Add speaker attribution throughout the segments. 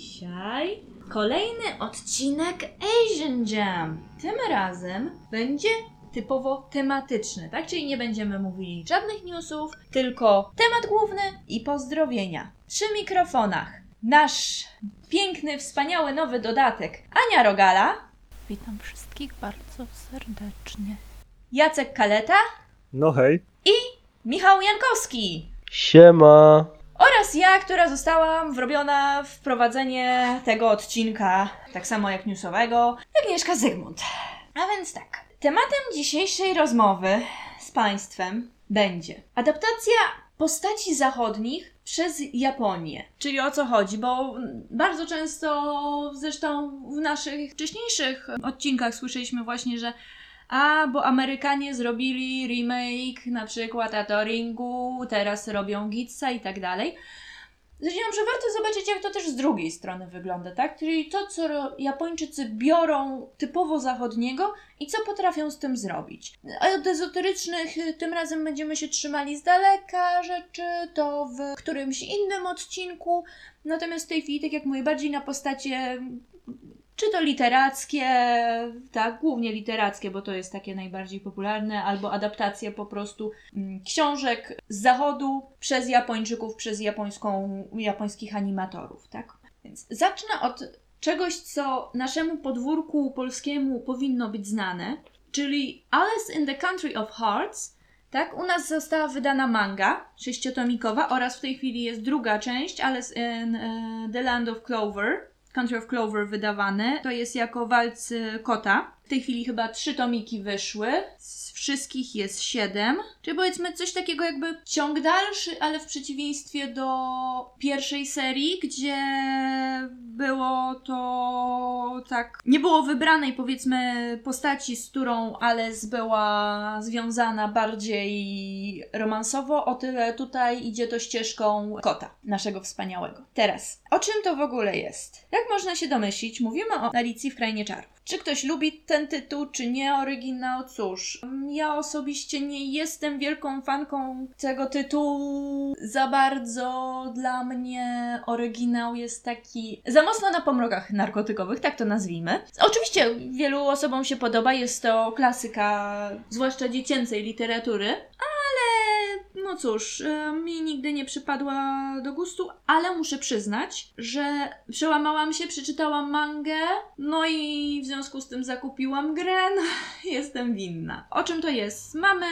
Speaker 1: Dzisiaj kolejny odcinek Asian Jam. Tym razem będzie typowo tematyczny, tak? Czyli nie będziemy mówili żadnych newsów, tylko temat główny i pozdrowienia. Przy mikrofonach nasz piękny, wspaniały nowy dodatek Ania Rogala,
Speaker 2: Witam wszystkich bardzo serdecznie.
Speaker 1: Jacek Kaleta,
Speaker 3: No hej.
Speaker 1: Michał Jankowski.
Speaker 3: Siema.
Speaker 1: Oraz ja, która została wrobiona w prowadzenie tego odcinka, tak samo jak newsowego, Agnieszka Zygmunt. A więc tak, tematem dzisiejszej rozmowy z Państwem będzie adaptacja postaci zachodnich przez Japonię. Czyli o co chodzi, bo bardzo często, zresztą w naszych wcześniejszych odcinkach słyszeliśmy właśnie, że a, bo Amerykanie zrobili remake na przykład Atoringu, teraz robią Gitsa i tak dalej. Stwierdziłam, że warto zobaczyć, jak to też z drugiej strony wygląda, tak? Czyli to, co Japończycy biorą typowo zachodniego i co potrafią z tym zrobić. A Od ezoterycznych y, tym razem będziemy się trzymali z daleka rzeczy, to w którymś innym odcinku. Natomiast w tej chwili, tak jak mówię, bardziej na postacie czy to literackie, tak, głównie literackie, bo to jest takie najbardziej popularne, albo adaptacje po prostu mm, książek z zachodu przez Japończyków, przez japońską, japońskich animatorów, tak? Więc zacznę od czegoś, co naszemu podwórku polskiemu powinno być znane, czyli Alice in the Country of Hearts. Tak, u nas została wydana manga sześciotomikowa oraz w tej chwili jest druga część, Alice in e, the Land of Clover. Country of Clover wydawany. To jest jako walc kota. W tej chwili chyba trzy tomiki wyszły. Z wszystkich jest siedem. Czyli powiedzmy coś takiego jakby ciąg dalszy, ale w przeciwieństwie do pierwszej serii, gdzie było to tak. Nie było wybranej powiedzmy postaci, z którą Alice była związana bardziej romansowo. O tyle tutaj idzie to ścieżką kota, naszego wspaniałego. Teraz, o czym to w ogóle jest? Jak można się domyślić, mówimy o Alicji w Krainie Czarów. Czy ktoś lubi ten tytuł, czy nie oryginał? Cóż, ja osobiście nie jestem wielką fanką tego tytułu. Za bardzo dla mnie oryginał jest taki za mocno na pomrokach narkotykowych, tak to nazwijmy. Oczywiście wielu osobom się podoba, jest to klasyka, zwłaszcza dziecięcej literatury, ale no cóż, e, mi nigdy nie przypadła do gustu, ale muszę przyznać, że przełamałam się, przeczytałam mangę, no i w związku z tym zakupiłam grę, no, jestem winna. O czym to jest? Mamy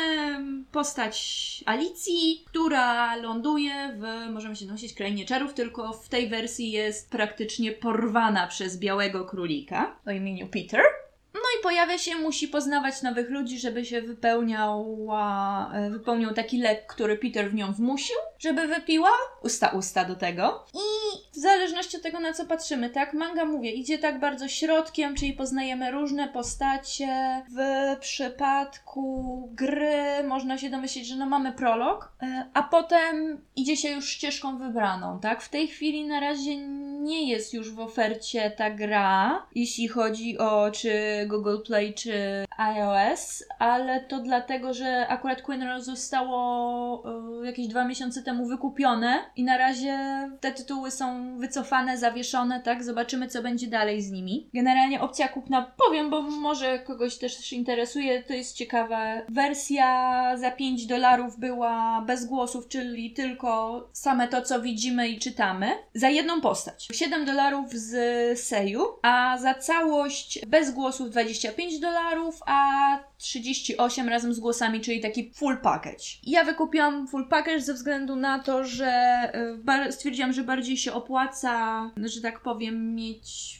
Speaker 1: postać Alicji, która ląduje w, możemy się nosić, krainie czarów, tylko w tej wersji jest praktycznie porwana przez białego królika o imieniu Peter. No i pojawia się, musi poznawać nowych ludzi, żeby się wypełniała, e, wypełniał taki lek, który Peter w nią wmusił, żeby wypiła. Usta, usta do tego. I w zależności od tego, na co patrzymy, tak? Manga, mówię, idzie tak bardzo środkiem, czyli poznajemy różne postacie. W przypadku gry można się domyślić, że no mamy prolog, e, a potem idzie się już ścieżką wybraną, tak? W tej chwili na razie nie jest już w ofercie ta gra, jeśli chodzi o czy Google Play, czy iOS, ale to dlatego, że akurat Queen Rose zostało e, jakieś dwa miesiące temu wykupione i na razie te tytuły są wycofane, zawieszone, tak? Zobaczymy, co będzie dalej z nimi. Generalnie opcja kupna, powiem, bo może kogoś też interesuje, to jest ciekawe. Wersja za 5 dolarów była bez głosów, czyli tylko same to, co widzimy i czytamy, za jedną postać. 7 dolarów z Seju, a za całość bez głosów 25 dolarów, a 38 razem z głosami, czyli taki full package. Ja wykupiłam full package ze względu na to, że bar- stwierdziłam, że bardziej się opłaca, że tak powiem, mieć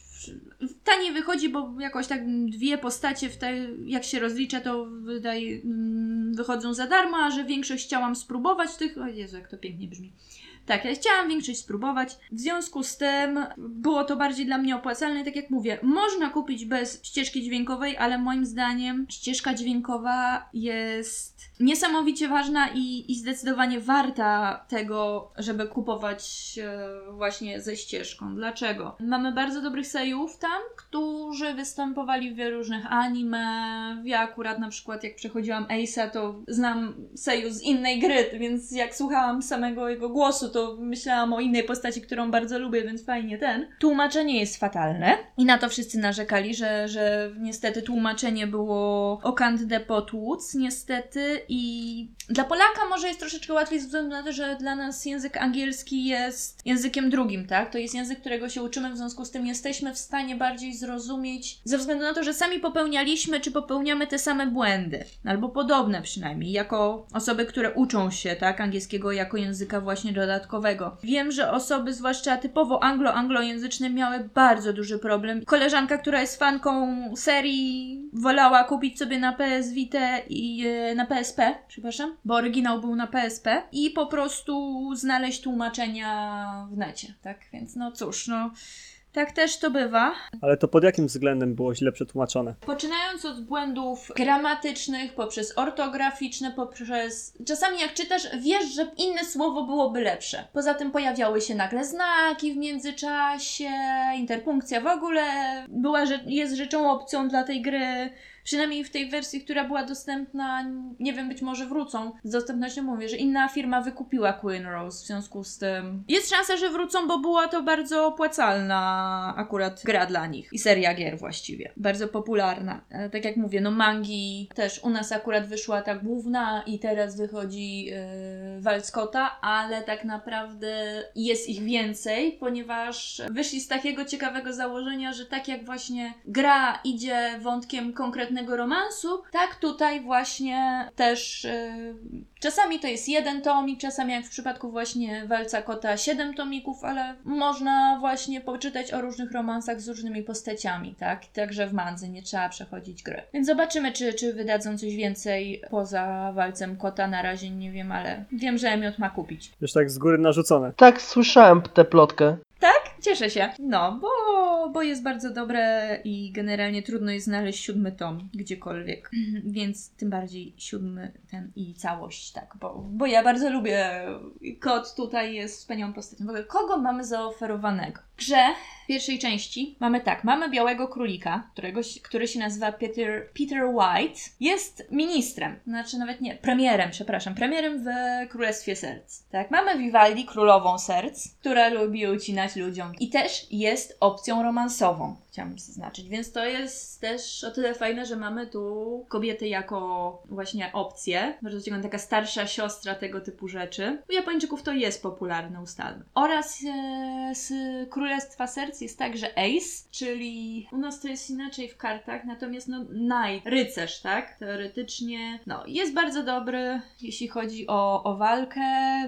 Speaker 1: taniej wychodzi, bo jakoś tak dwie postacie, w te, jak się rozlicza, to wydaje, mm, wychodzą za darmo, a że większość chciałam spróbować tych. O Jezu, jak to pięknie brzmi. Tak, ja chciałam większość spróbować. W związku z tym było to bardziej dla mnie opłacalne. Tak jak mówię, można kupić bez ścieżki dźwiękowej, ale moim zdaniem ścieżka dźwiękowa jest niesamowicie ważna i, i zdecydowanie warta tego, żeby kupować e, właśnie ze ścieżką. Dlaczego? Mamy bardzo dobrych sejów tam, którzy występowali w wielu różnych anime. Ja akurat na przykład jak przechodziłam Ace'a, to znam seju z innej gry, więc jak słuchałam samego jego głosu, to to myślałam o innej postaci, którą bardzo lubię, więc fajnie ten. Tłumaczenie jest fatalne i na to wszyscy narzekali, że, że niestety tłumaczenie było o Candydę potłuc, niestety i dla Polaka może jest troszeczkę łatwiej ze względu na to, że dla nas język angielski jest językiem drugim, tak? To jest język, którego się uczymy, w związku z tym jesteśmy w stanie bardziej zrozumieć, ze względu na to, że sami popełnialiśmy, czy popełniamy te same błędy, albo podobne przynajmniej, jako osoby, które uczą się, tak, angielskiego jako języka właśnie dodatkowego. Wiem, że osoby, zwłaszcza typowo anglo-anglojęzyczne, miały bardzo duży problem. Koleżanka, która jest fanką serii, wolała kupić sobie na PS Vita i e, na PSP, przepraszam, bo oryginał był na PSP i po prostu znaleźć tłumaczenia w necie, tak? Więc no cóż, no tak też to bywa.
Speaker 3: Ale to pod jakim względem było źle przetłumaczone?
Speaker 1: Poczynając od błędów gramatycznych, poprzez ortograficzne, poprzez. Czasami jak czytasz, wiesz, że inne słowo byłoby lepsze. Poza tym pojawiały się nagle znaki w międzyczasie, interpunkcja w ogóle była, że jest rzeczą opcją dla tej gry. Przynajmniej w tej wersji, która była dostępna, nie wiem, być może wrócą. Z dostępnością mówię, że inna firma wykupiła Queen Rose, w związku z tym jest szansa, że wrócą, bo była to bardzo opłacalna akurat gra dla nich i seria gier właściwie. Bardzo popularna. E, Tak jak mówię, no mangi też u nas akurat wyszła ta główna i teraz wychodzi yy, Walskota, ale tak naprawdę jest ich więcej, ponieważ wyszli z takiego ciekawego założenia, że tak jak właśnie gra idzie wątkiem konkretnego romansu, tak tutaj właśnie też yy, czasami to jest jeden tomik, czasami jak w przypadku właśnie Walca Kota siedem tomików, ale można właśnie poczytać o różnych romansach z różnymi postaciami, tak? Także w mandze nie trzeba przechodzić gry. Więc zobaczymy, czy, czy wydadzą coś więcej poza Walcem Kota. Na razie nie wiem, ale wiem, że Emiot ma kupić.
Speaker 3: Już tak z góry narzucone.
Speaker 4: Tak, słyszałem tę plotkę.
Speaker 1: Tak? Cieszę się. No, bo, bo jest bardzo dobre i generalnie trudno jest znaleźć siódmy tom gdziekolwiek. Więc tym bardziej siódmy ten i całość, tak. Bo, bo ja bardzo lubię. Kot tutaj jest wspaniałą postacią. W ogóle, kogo mamy zaoferowanego? Grze w pierwszej części mamy tak, mamy białego królika, którego, który się nazywa Peter, Peter White. Jest ministrem, znaczy nawet nie, premierem, przepraszam, premierem w Królestwie Serc. Tak, mamy Vivaldi, królową serc, która lubi ucinać ludziom i też jest opcją romansową, chciałam zaznaczyć, więc to jest też o tyle fajne, że mamy tu kobiety jako właśnie opcję, bardzo ciekawa taka starsza siostra tego typu rzeczy. U Japończyków to jest popularne, ustalmy. Oraz e, z Królestwa Serc jest także Ace, czyli u nas to jest inaczej w kartach, natomiast no Knight, rycerz, tak? Teoretycznie, no jest bardzo dobry, jeśli chodzi o, o walkę,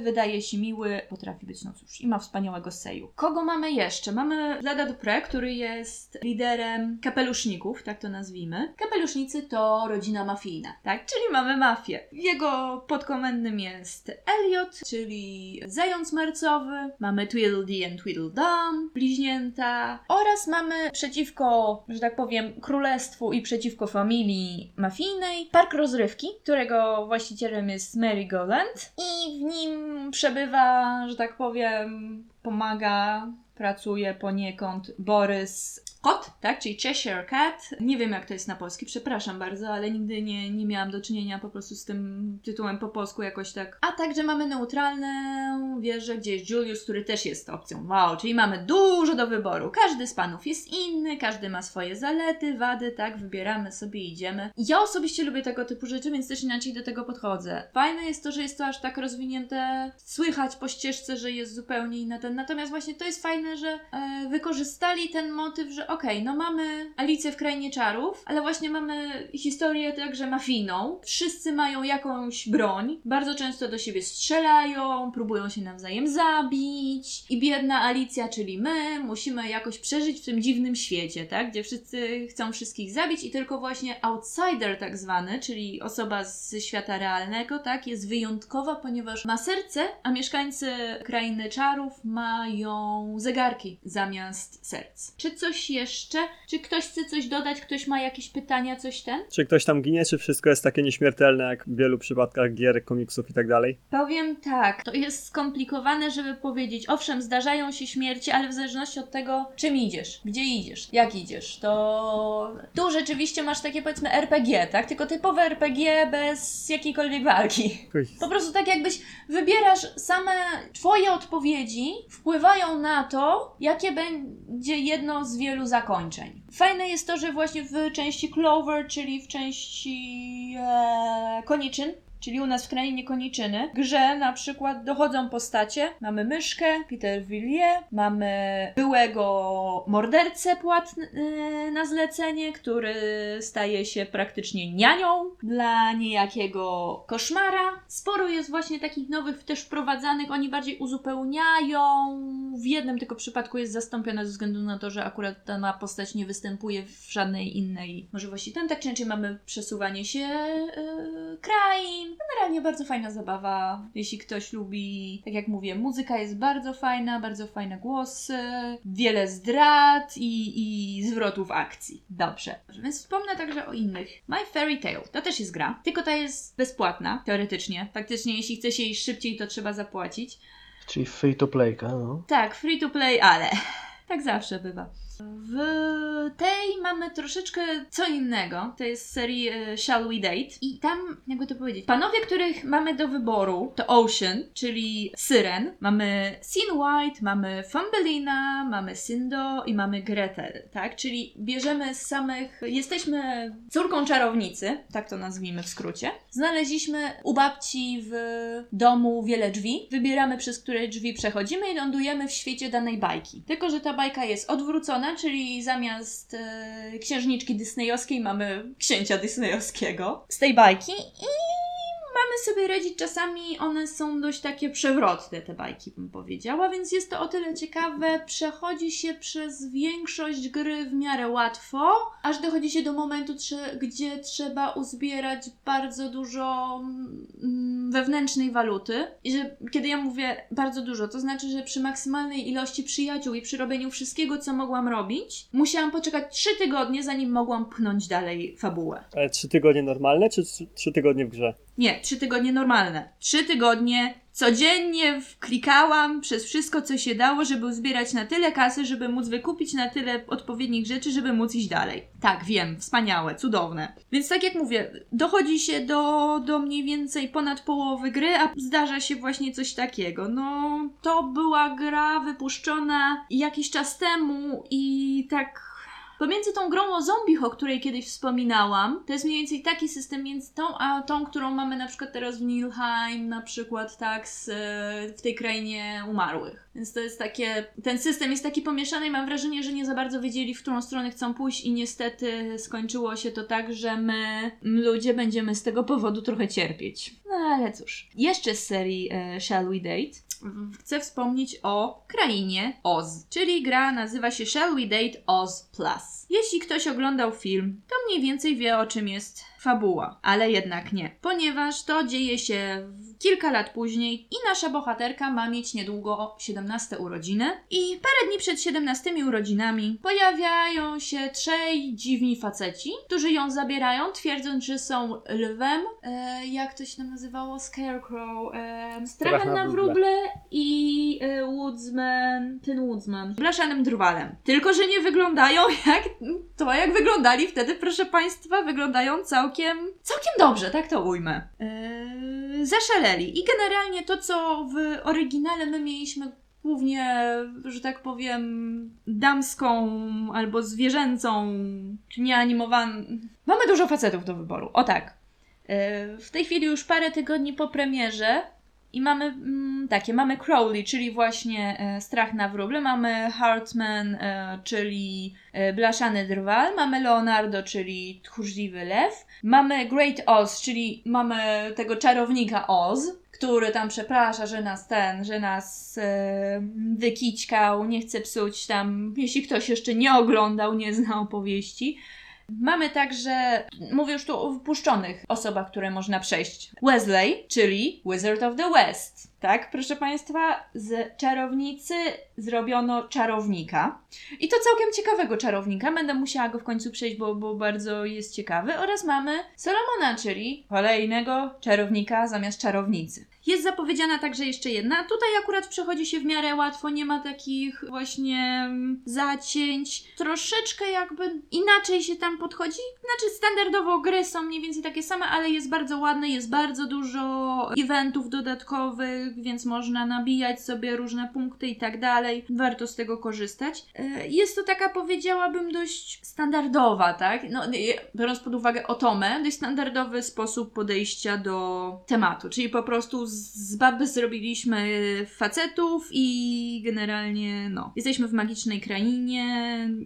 Speaker 1: wydaje się miły, potrafi być, no cóż, i ma wspaniałego seju. Kogo mamy jeszcze? Mamy Vlada Dupre, który jest liderem kapeluszników, tak to nazwijmy. Kapelusznicy to rodzina mafijna, tak? Czyli mamy mafię. Jego podkomendnym jest Elliot, czyli zając marcowy. Mamy Tweedledee and Tweedledum, bliźnięta. Oraz mamy przeciwko, że tak powiem, królestwu i przeciwko familii mafijnej park rozrywki, którego właścicielem jest Mary Goland i w nim przebywa, że tak powiem, pomaga, pracuje poniekąd Borys Kot, tak? Czyli Cheshire Cat. Nie wiem, jak to jest na polski, przepraszam bardzo, ale nigdy nie, nie miałam do czynienia po prostu z tym tytułem po polsku jakoś tak. A także mamy neutralną wieżę, gdzie jest Julius, który też jest opcją. Wow, czyli mamy dużo do wyboru. Każdy z panów jest inny, każdy ma swoje zalety, wady, tak? Wybieramy sobie i idziemy. Ja osobiście lubię tego typu rzeczy, więc też inaczej do tego podchodzę. Fajne jest to, że jest to aż tak rozwinięte, słychać po ścieżce, że jest zupełnie inna ten. Natomiast właśnie to jest fajne, że e, wykorzystali ten motyw, że okej, no mamy Alicję w Krainie Czarów, ale właśnie mamy historię także mafijną. Wszyscy mają jakąś broń, bardzo często do siebie strzelają, próbują się nawzajem zabić i biedna Alicja, czyli my, musimy jakoś przeżyć w tym dziwnym świecie, tak? Gdzie wszyscy chcą wszystkich zabić i tylko właśnie outsider tak zwany, czyli osoba ze świata realnego, tak? Jest wyjątkowa, ponieważ ma serce, a mieszkańcy Krainy Czarów mają zegarki zamiast serc. Czy coś jeszcze? Czy ktoś chce coś dodać? Ktoś ma jakieś pytania, coś ten?
Speaker 3: Czy ktoś tam ginie, czy wszystko jest takie nieśmiertelne, jak w wielu przypadkach gier, komiksów i tak dalej?
Speaker 1: Powiem tak, to jest skomplikowane, żeby powiedzieć. Owszem, zdarzają się śmierci, ale w zależności od tego, czym idziesz, gdzie idziesz, jak idziesz, to tu rzeczywiście masz takie powiedzmy RPG, tak? Tylko typowe RPG bez jakiejkolwiek walki. Po prostu tak jakbyś wybierasz same twoje odpowiedzi wpływają na to, jakie będzie jedno z wielu zakończeń. Fajne jest to, że właśnie w części Clover, czyli w części e, koniczyn, Czyli u nas w krainie koniczyny, grze na przykład dochodzą postacie. Mamy myszkę, Peter Villiers, mamy byłego mordercę płatn yy, na zlecenie, który staje się praktycznie nianią dla niejakiego koszmara. Sporo jest właśnie takich nowych też wprowadzanych, oni bardziej uzupełniają. W jednym tylko przypadku jest zastąpiona ze względu na to, że akurat dana postać nie występuje w żadnej innej możliwości. Ten tak czy inaczej mamy przesuwanie się yy, krain, Generalnie bardzo fajna zabawa, jeśli ktoś lubi, tak jak mówię, muzyka jest bardzo fajna, bardzo fajne głosy, wiele zdrad i, i zwrotów akcji. Dobrze, więc wspomnę także o innych. My Fairy Tale, to też jest gra, tylko ta jest bezpłatna, teoretycznie. Faktycznie, jeśli chce się iść szybciej, to trzeba zapłacić.
Speaker 4: Czyli free to playka, no.
Speaker 1: Tak, free to play, ale tak zawsze bywa. W tej mamy troszeczkę co innego. To jest z serii e, Shall We Date. I tam, jakby to powiedzieć, panowie, których mamy do wyboru, to Ocean, czyli Syren. Mamy Sin White, mamy Thumbelina, mamy Syndo i mamy Gretel, tak? Czyli bierzemy z samych. Jesteśmy córką czarownicy, tak to nazwijmy w skrócie. Znaleźliśmy u babci w domu wiele drzwi. Wybieramy, przez które drzwi przechodzimy i lądujemy w świecie danej bajki. Tylko, że ta bajka jest odwrócona, czyli zamiast e, księżniczki disneyowskiej mamy księcia disneyowskiego z tej bajki i mamy sobie radzić czasami, one są dość takie przewrotne, te bajki bym powiedziała, więc jest to o tyle ciekawe, przechodzi się przez większość gry w miarę łatwo, aż dochodzi się do momentu, gdzie trzeba uzbierać bardzo dużo mm, wewnętrznej waluty i że kiedy ja mówię bardzo dużo, to znaczy, że przy maksymalnej ilości przyjaciół i przy robieniu wszystkiego, co mogłam robić, musiałam poczekać 3 tygodnie, zanim mogłam pchnąć dalej fabułę.
Speaker 3: Ale trzy tygodnie normalne, czy trzy- trzy tygodnie w grze?
Speaker 1: Nie, trzy tygodnie normalne. Trzy tygodnie codziennie klikałam przez wszystko, co się dało, żeby uzbierać na tyle kasy, żeby móc wykupić na tyle odpowiednich rzeczy, żeby móc iść dalej. Tak, wiem, wspaniałe, cudowne. Więc tak jak mówię, dochodzi się do, do mniej więcej ponad połowy gry, a zdarza się właśnie coś takiego. No, to była gra wypuszczona jakiś czas temu i tak Pomiędzy tą grą o zombie, o której kiedyś wspominałam, to jest mniej więcej taki system między tą, a tą, którą mamy na przykład teraz w Nilheim, na przykład tak z, w tej krainie umarłych. Więc to jest takie, ten system jest taki pomieszany i mam wrażenie, że nie za bardzo wiedzieli, w którą stronę chcą pójść i niestety skończyło się to tak, że my, ludzie, będziemy z tego powodu trochę cierpieć. No ale cóż. Jeszcze z serii e, Shall We Date chcę wspomnieć o krainie Oz, czyli gra nazywa się Shall We Date Oz Plus. Jeśli ktoś oglądał film, to mniej więcej wie o czym jest fabuła, ale jednak nie, ponieważ to dzieje się w- kilka lat później i nasza bohaterka ma mieć niedługo 17 urodziny i parę dni przed 17 urodzinami pojawiają się trzej dziwni faceci, którzy ją zabierają, twierdząc, że są lwem, e, jak to się tam nazywało, Scarecrow, e, strachem
Speaker 3: na wróble
Speaker 1: i e, Woodsman, ten Woodsman, blaszanym drwalem. Tylko, że nie wyglądają jak to, jak wyglądali wtedy, proszę Państwa, wyglądają całkiem, całkiem dobrze, tak to ujmę. Eee, zaszaleli. I generalnie to, co w oryginale my mieliśmy głównie, że tak powiem, damską albo zwierzęcą, czy nieanimowaną. Mamy dużo facetów do wyboru. O tak. Eee, w tej chwili już parę tygodni po premierze i mamy mm, takie, mamy Crowley, czyli właśnie e, strach na wróble, mamy Hartman, e, czyli e, blaszany drwal, mamy Leonardo, czyli tchórzliwy lew, mamy Great Oz, czyli mamy tego czarownika Oz, który tam przeprasza, że nas ten, że nas e, wykićkał, nie chce psuć tam, jeśli ktoś jeszcze nie oglądał, nie zna opowieści. Mamy także, mówię już tu o wypuszczonych osobach, które można przejść. Wesley, czyli Wizard of the West. Tak, proszę Państwa, z czarownicy zrobiono czarownika. I to całkiem ciekawego czarownika. Będę musiała go w końcu przejść, bo, bo bardzo jest ciekawy. Oraz mamy Solomona, czyli kolejnego czarownika zamiast czarownicy. Jest zapowiedziana także jeszcze jedna. Tutaj akurat przechodzi się w miarę łatwo, nie ma takich właśnie mm, zacięć. Troszeczkę jakby inaczej się tam podchodzi. Znaczy standardowo gry są mniej więcej takie same, ale jest bardzo ładne, jest bardzo dużo eventów dodatkowych, więc można nabijać sobie różne punkty i tak dalej. Warto z tego korzystać. E, Jest to taka, powiedziałabym, dość standardowa, tak? No, e, biorąc pod uwagę Otomę, dość standardowy sposób podejścia do tematu, czyli po prostu z- baby zrobiliśmy facetów i generalnie, no, jesteśmy w magicznej krainie,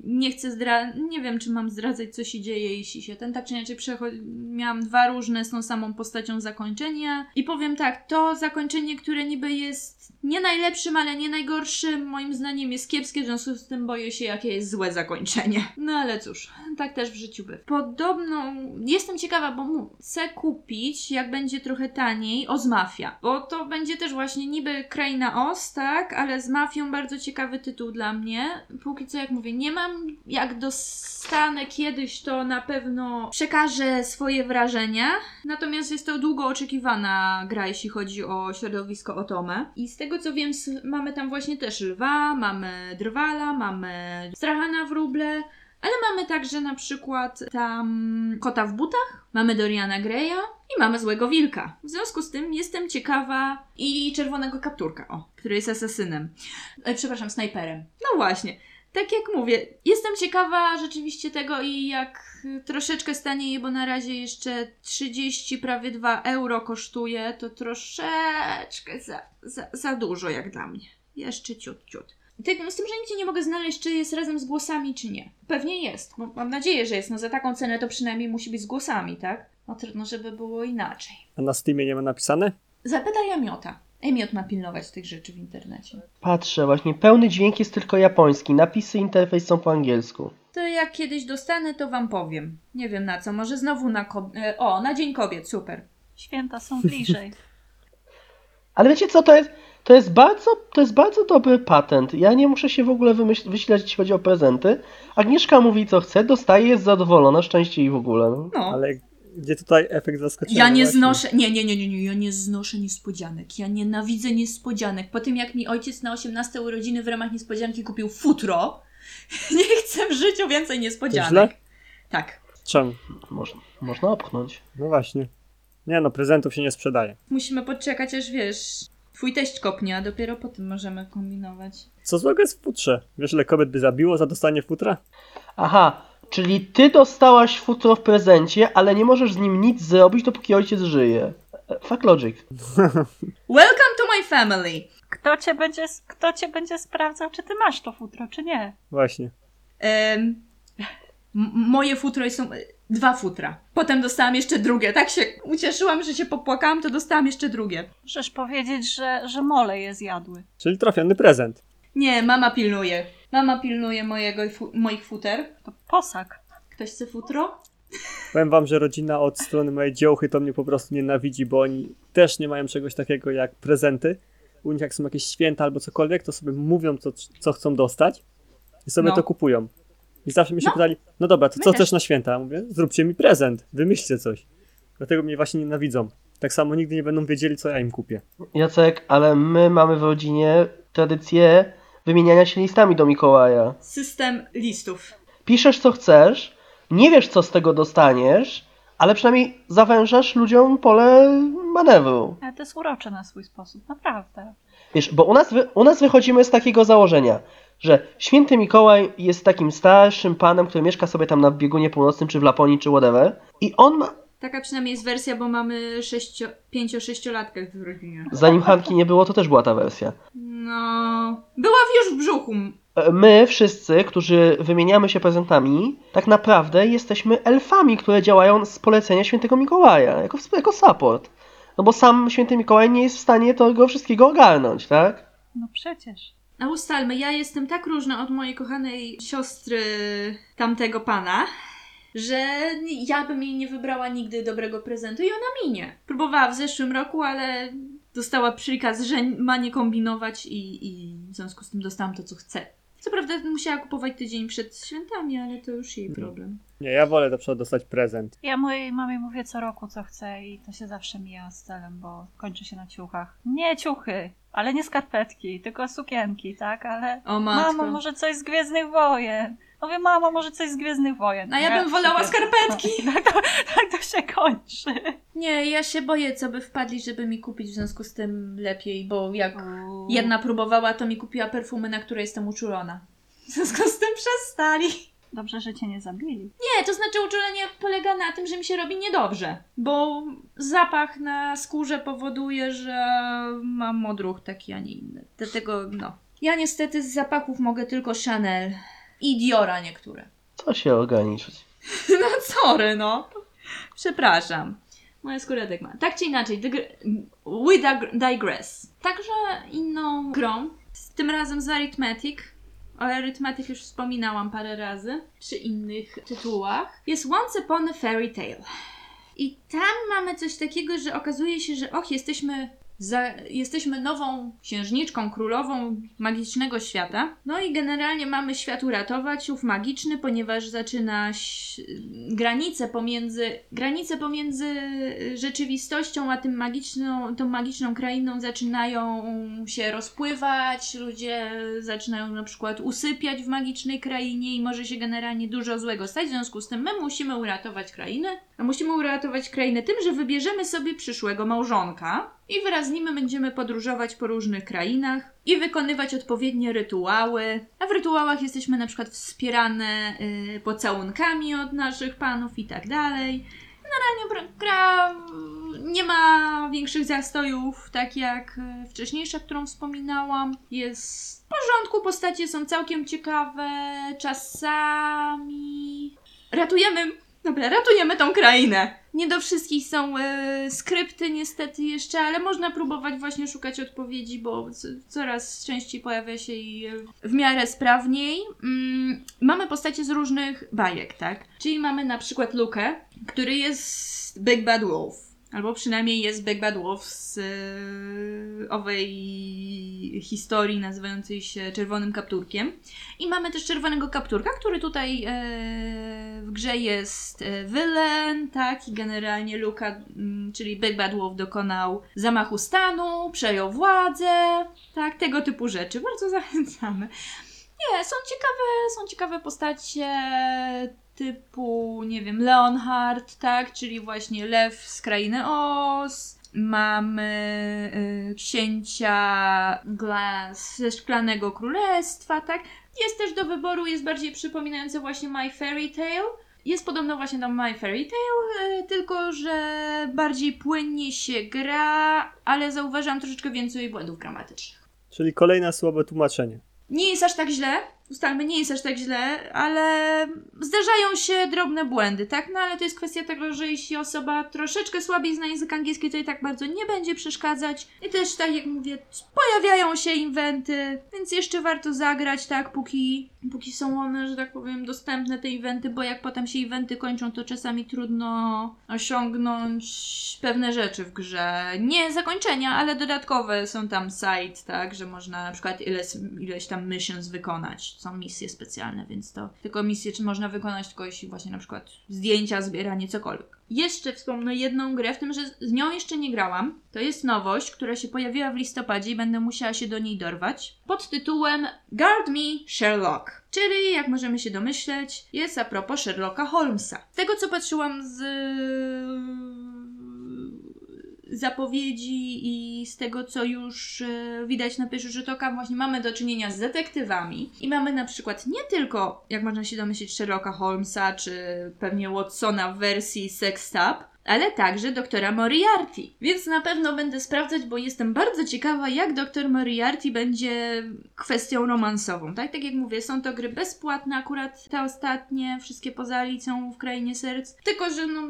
Speaker 1: nie chcę zdradzać, nie wiem, czy mam zdradzać, co się dzieje, jeśli się ten tak czy inaczej przechodzi, miałam dwa różne z tą samą postacią zakończenia i powiem tak, to zakończenie, które niby jest nie najlepszym, ale nie najgorszym, moim zdaniem jest kiepskie, w związku z tym boję się, jakie jest złe zakończenie. No ale cóż, tak też w życiu bywa. Podobno, jestem ciekawa, bo chcę kupić, jak będzie trochę taniej, Oz Mafia, bo to będzie też właśnie niby Kraina Oz, tak, ale z Mafią bardzo ciekawy tytuł dla mnie. Póki co, jak mówię, nie mam, jak dostanę kiedyś, to na pewno przekażę swoje wrażenia, natomiast jest to długo oczekiwana gra, jeśli chodzi o środowisko Otome. I z tego co wiem, mamy tam właśnie też lwa, mamy drwala, mamy strachana wróble, ale mamy także na przykład tam kota w butach, mamy Doriana Greya i mamy złego wilka. W związku z tym jestem ciekawa i czerwonego kapturka, o, który jest asasynem. E, przepraszam, snajperem. No właśnie. Tak jak mówię, jestem ciekawa rzeczywiście tego i jak troszeczkę stanieje, bo na razie jeszcze 30, prawie 2 euro kosztuje, to troszeczkę za, za, za dużo jak dla mnie. Jeszcze ciut, ciut. Tak, no z tym, że nigdzie nie mogę znaleźć, czy jest razem z głosami, czy nie. Pewnie jest. No, mam nadzieję, że jest. No za taką cenę to przynajmniej musi być z głosami, tak? No trudno, żeby było inaczej.
Speaker 3: A na Steamie nie ma napisane?
Speaker 1: Zapytaj Emiota. Emiot ma pilnować tych rzeczy w internecie.
Speaker 4: Patrzę, właśnie pełny dźwięk jest tylko japoński, napisy interfejs są po angielsku.
Speaker 1: To jak kiedyś dostanę, to wam powiem. Nie wiem na co, może znowu na ko- e, O, na Dzień Kobiet, super.
Speaker 2: Święta są bliżej.
Speaker 4: Ale wiecie co, to jest, to jest bardzo, to jest bardzo dobry patent. Ja nie muszę się w ogóle wymyśl, wyślać, jeśli chodzi o prezenty. Agnieszka mówi co chce, dostaje, jest zadowolona, szczęście i w ogóle. No.
Speaker 1: No.
Speaker 3: Ale gdzie tutaj efekt zaskoczenia?
Speaker 1: Ja nie
Speaker 3: właśnie?
Speaker 1: znoszę, nie, nie, nie, nie, nie, ja nie znoszę niespodzianek. Ja nienawidzę niespodzianek. Po tym jak mi ojciec na 18 urodziny w ramach niespodzianki kupił futro, nie chcę w życiu więcej
Speaker 3: To
Speaker 1: niespodzianek.
Speaker 3: źle?
Speaker 1: Tak.
Speaker 3: Czemu?
Speaker 4: Można, można opchnąć.
Speaker 3: No właśnie. Nie no, prezentów się nie sprzedaje.
Speaker 1: Musimy poczekać, aż wiesz, twój teść kopnie, a dopiero po tym możemy kombinować.
Speaker 3: Co złego jest w futrze? Wiesz, ile kobiet by zabiło za dostanie futra?
Speaker 4: Aha, czyli ty dostałaś futro w prezencie, ale nie możesz z nim nic zrobić, dopóki ojciec żyje. Fuck logic.
Speaker 1: Welcome to my family!
Speaker 2: Kto cię, będzie, kto cię będzie sprawdzał, czy ty masz to futro, czy nie?
Speaker 3: Właśnie.
Speaker 1: Moje futro są e, dwa futra. Potem dostałam jeszcze drugie. Tak się ucieszyłam, że się popłakałam, to dostałam jeszcze drugie.
Speaker 2: Możesz powiedzieć, że, że mole je zjadły.
Speaker 3: Czyli trafiony prezent.
Speaker 1: Nie, mama pilnuje. Mama pilnuje mojego, fu- moich futer.
Speaker 2: To posag.
Speaker 1: Ktoś chce futro?
Speaker 3: Powiem wam, że rodzina od strony mojej dziołchy to mnie po prostu nienawidzi, bo oni też nie mają czegoś takiego jak prezenty. U nich jak są jakieś święta albo cokolwiek, to sobie mówią, co, co chcą dostać i sobie
Speaker 1: No.
Speaker 3: to kupują. I zawsze mi się
Speaker 1: No.
Speaker 3: pytali, no dobra, to
Speaker 1: My
Speaker 3: co
Speaker 1: też.
Speaker 3: też na święta? Ja mówię, zróbcie mi prezent, wymyślcie coś. Dlatego mnie właśnie nienawidzą. Tak samo nigdy nie będą wiedzieli, co ja im kupię.
Speaker 4: Jacek, ale my mamy w rodzinie tradycję wymieniania się listami do Mikołaja.
Speaker 1: System listów.
Speaker 4: Piszesz co chcesz, nie wiesz co z tego dostaniesz, ale przynajmniej zawężasz ludziom pole manewru.
Speaker 2: Ale to jest urocze na swój sposób, naprawdę.
Speaker 4: Wiesz, bo u nas, wy, u nas wychodzimy z takiego założenia, że święty Mikołaj jest takim starszym panem, który mieszka sobie tam na biegunie północnym, czy w Laponii, czy whatever. I on ma,
Speaker 1: Taka przynajmniej jest wersja, bo mamy sześcio, pięcio-sześciolatkach w rodzinie.
Speaker 4: zanim Hanki nie było, to też była ta wersja.
Speaker 1: No... Była już w brzuchu.
Speaker 4: E, My wszyscy, którzy wymieniamy się prezentami, tak naprawdę jesteśmy elfami, które działają z polecenia świętego Mikołaja, jako, jako support. No bo sam święty Mikołaj nie jest w stanie tego wszystkiego ogarnąć, tak?
Speaker 2: No przecież.
Speaker 1: A ustalmy, ja jestem tak różna od mojej kochanej siostry tamtego pana, że ja bym jej nie wybrała nigdy dobrego prezentu i ona mi nie. Próbowała w zeszłym roku, ale dostała przykaz, że ma nie kombinować i, i w związku z tym dostałam to, co chce. Co prawda musiała kupować tydzień przed świętami, ale to już jej problem.
Speaker 3: Nie, ja wolę na przykład dostać prezent.
Speaker 2: Ja mojej mamie mówię co roku, co chcę i to się zawsze mija z celem, bo kończy się na ciuchach. Nie ciuchy, ale nie skarpetki, tylko sukienki, tak? Ale
Speaker 1: O matko.
Speaker 2: mamo, może coś z Gwiezdnych Wojen. Mówię, mamo, może coś z Gwiezdnych Wojen.
Speaker 1: A ja bym wolała skarpetki.
Speaker 2: Tak to, tak to się kończy.
Speaker 1: Nie, ja się boję, co by wpadli, żeby mi kupić w związku z tym lepiej, bo jak
Speaker 2: Uuu.
Speaker 1: jedna próbowała, to mi kupiła perfumy, na które jestem uczulona. W związku z tym przestali.
Speaker 2: Dobrze, że cię nie zabili.
Speaker 1: Nie, to znaczy uczulenie polega na tym, że mi się robi niedobrze, bo zapach na skórze powoduje, że mam odruch taki, a nie inny. Dlatego, no. Ja niestety z zapachów mogę tylko Chanel i Diora niektóre.
Speaker 4: Co się ograniczyć?
Speaker 1: No sorry, no. Przepraszam. Moja skóra tak ma. Tak czy inaczej, we dig- digress. Także inną grą, tym razem z Arithmetic, o Arithmetic już wspominałam parę razy, przy innych tytułach, jest Once Upon a Fairy Tale. I tam mamy coś takiego, że okazuje się, że och, jesteśmy, za, jesteśmy nową księżniczką, królową magicznego świata. No i generalnie mamy świat uratować, ów magiczny, ponieważ zaczyna granice pomiędzy, granice pomiędzy y, rzeczywistością a tym magiczną, tą magiczną krainą zaczynają się rozpływać, ludzie zaczynają na przykład usypiać w magicznej krainie i może się generalnie dużo złego stać. W związku z tym my musimy uratować krainę, a musimy uratować krainę tym, że wybierzemy sobie przyszłego małżonka i wraz z będziemy podróżować po różnych krainach i wykonywać odpowiednie rytuały. A w rytuałach jesteśmy na przykład wspierane y, pocałunkami od naszych panów i tak dalej. Generalnie gra y, nie ma większych zastojów, tak jak y, wcześniejsza, którą wspominałam. Jest w porządku, postacie są całkiem ciekawe, czasami ratujemy Dobra, ratujemy tą krainę. Nie do wszystkich są e, skrypty niestety jeszcze, ale można próbować właśnie szukać odpowiedzi, bo coraz częściej pojawia się i e, w miarę sprawniej. Mm, mamy postacie z różnych bajek, tak? Czyli mamy na przykład Lukę, który jest Big Bad Wolf. Albo przynajmniej jest Big Wolf z e, owej historii nazywającej się Czerwonym Kapturkiem. I mamy też Czerwonego Kapturka, który tutaj e, w grze jest villain, tak? I generalnie Luka, mm, czyli Big Wolf dokonał zamachu stanu, przejął władzę, tak? Tego typu rzeczy. Bardzo zachęcamy. Nie, są ciekawe, są ciekawe postacie typu, nie wiem, Leonhard, tak? Czyli właśnie lew z krainy Oz. Mamy y, księcia Glass ze Szklanego Królestwa, tak? Jest też do wyboru, jest bardziej przypominające właśnie My Fairy Tale. Jest podobno właśnie do My Fairy Tale, y, tylko że bardziej płynnie się gra, ale zauważam troszeczkę więcej błędów gramatycznych.
Speaker 3: Czyli kolejne słabe tłumaczenie.
Speaker 1: Nie jest aż tak źle, ustalmy, nie jest aż tak źle, ale zdarzają się drobne błędy, tak? No ale to jest kwestia tego, że jeśli osoba troszeczkę słabiej zna język angielski, to i tak bardzo nie będzie przeszkadzać. I też, tak jak mówię, pojawiają się inwenty, więc jeszcze warto zagrać, tak? Póki, póki są one, że tak powiem, dostępne te inwenty, bo jak potem się inwenty kończą, to czasami trudno osiągnąć pewne rzeczy w grze. Nie zakończenia, ale dodatkowe są tam side, tak? Że można na przykład ileś, ileś tam missions wykonać. Są misje specjalne, więc to tylko misje czy można wykonać tylko jeśli właśnie na przykład zdjęcia, zbieranie, cokolwiek. Jeszcze wspomnę jedną grę, w tym, że z nią jeszcze nie grałam. To jest nowość, która się pojawiła w listopadzie i będę musiała się do niej dorwać. Pod tytułem Guard Me Sherlock. Czyli, jak możemy się domyśleć, jest a propos Sherlocka Holmesa. Z tego, co patrzyłam z zapowiedzi i z tego, co już e, widać na pierwszy rzut oka, właśnie mamy do czynienia z detektywami i mamy na przykład nie tylko, jak można się domyślić, Sherlocka Holmesa, czy pewnie Watsona w wersji Sextab, ale także doktora Moriarty. Więc na pewno będę sprawdzać, bo jestem bardzo ciekawa, jak doktor Moriarty będzie kwestią romansową. Tak, tak jak mówię, są to gry bezpłatne, akurat te ostatnie, wszystkie poza Alicją w Krainie Serc. Tylko, że no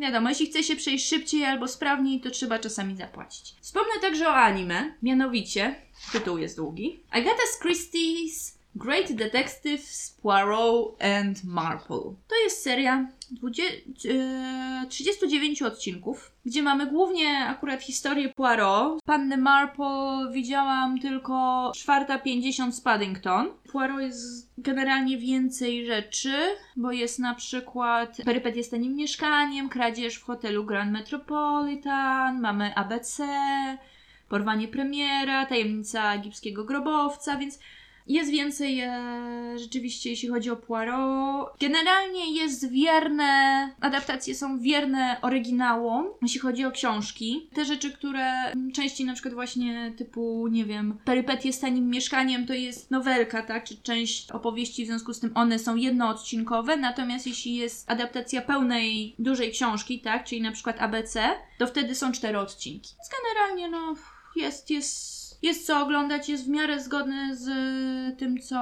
Speaker 1: wiadomo, jeśli chce się przejść szybciej albo sprawniej, to trzeba czasami zapłacić. Wspomnę także o anime, mianowicie, tytuł jest długi, Agatha Christie's Great Detectives Poirot and Marple. To jest seria 20, e, 39 odcinków, gdzie mamy głównie akurat historię Poirot. Panny Marple widziałam tylko czwarta 50 z Paddington. Poirot jest generalnie więcej rzeczy, bo jest na przykład perypetie z tanim mieszkaniem, kradzież w hotelu Grand Metropolitan, mamy ABC, porwanie premiera, tajemnica egipskiego grobowca, więc jest więcej e, rzeczywiście, jeśli chodzi o Poirot. Generalnie jest wierne, adaptacje są wierne oryginałom, jeśli chodzi o książki. Te rzeczy, które częściej na przykład właśnie typu, nie wiem, perypetie z tanim mieszkaniem, to jest nowelka, tak, czy część opowieści, w związku z tym one są jednoodcinkowe, natomiast jeśli jest adaptacja pełnej, dużej książki, tak, czyli na przykład ABC, to wtedy są cztery odcinki. Więc generalnie, no, jest, jest jest co oglądać, jest w miarę zgodny z y, tym, co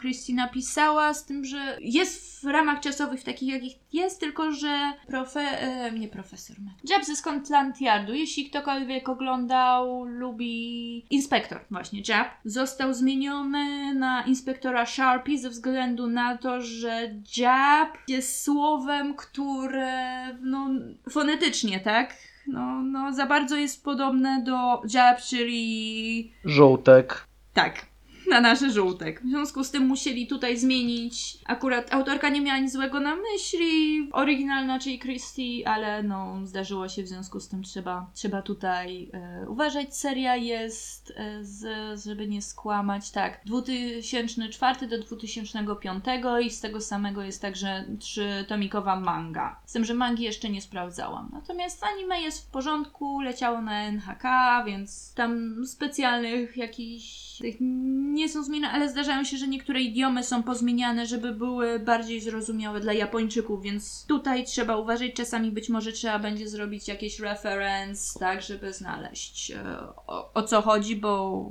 Speaker 1: Christy napisała, z tym, że jest w ramach czasowych takich, jakich jest, tylko że profe... E, nie profesor. Jab ze Scotland Yardu, jeśli ktokolwiek oglądał, lubi... Inspektor, właśnie, Jab, został zmieniony na inspektora Sharpie ze względu na to, że Jab jest słowem, które, no, fonetycznie, tak? No, no, za bardzo jest podobne do Jab, czyli
Speaker 4: Żółtek.
Speaker 1: tak, na nasze żółtek. W związku z tym musieli tutaj zmienić. Akurat autorka nie miała nic złego na myśli, oryginalna, czyli Christie, ale no zdarzyło się, w związku z tym trzeba, trzeba tutaj e, uważać. Seria jest, e, z, żeby nie skłamać, tak, 2004 do 2005 i z tego samego jest także trzytomikowa manga. Z tym, że mangi jeszcze nie sprawdzałam. Natomiast anime jest w porządku, leciało na NHK, więc tam specjalnych jakichś tych nie są zmienione, ale zdarzają się, że niektóre idiomy są pozmieniane, żeby były bardziej zrozumiałe dla Japończyków, więc tutaj trzeba uważać. Czasami być może trzeba będzie zrobić jakieś reference, tak, żeby znaleźć e, o, o co chodzi, bo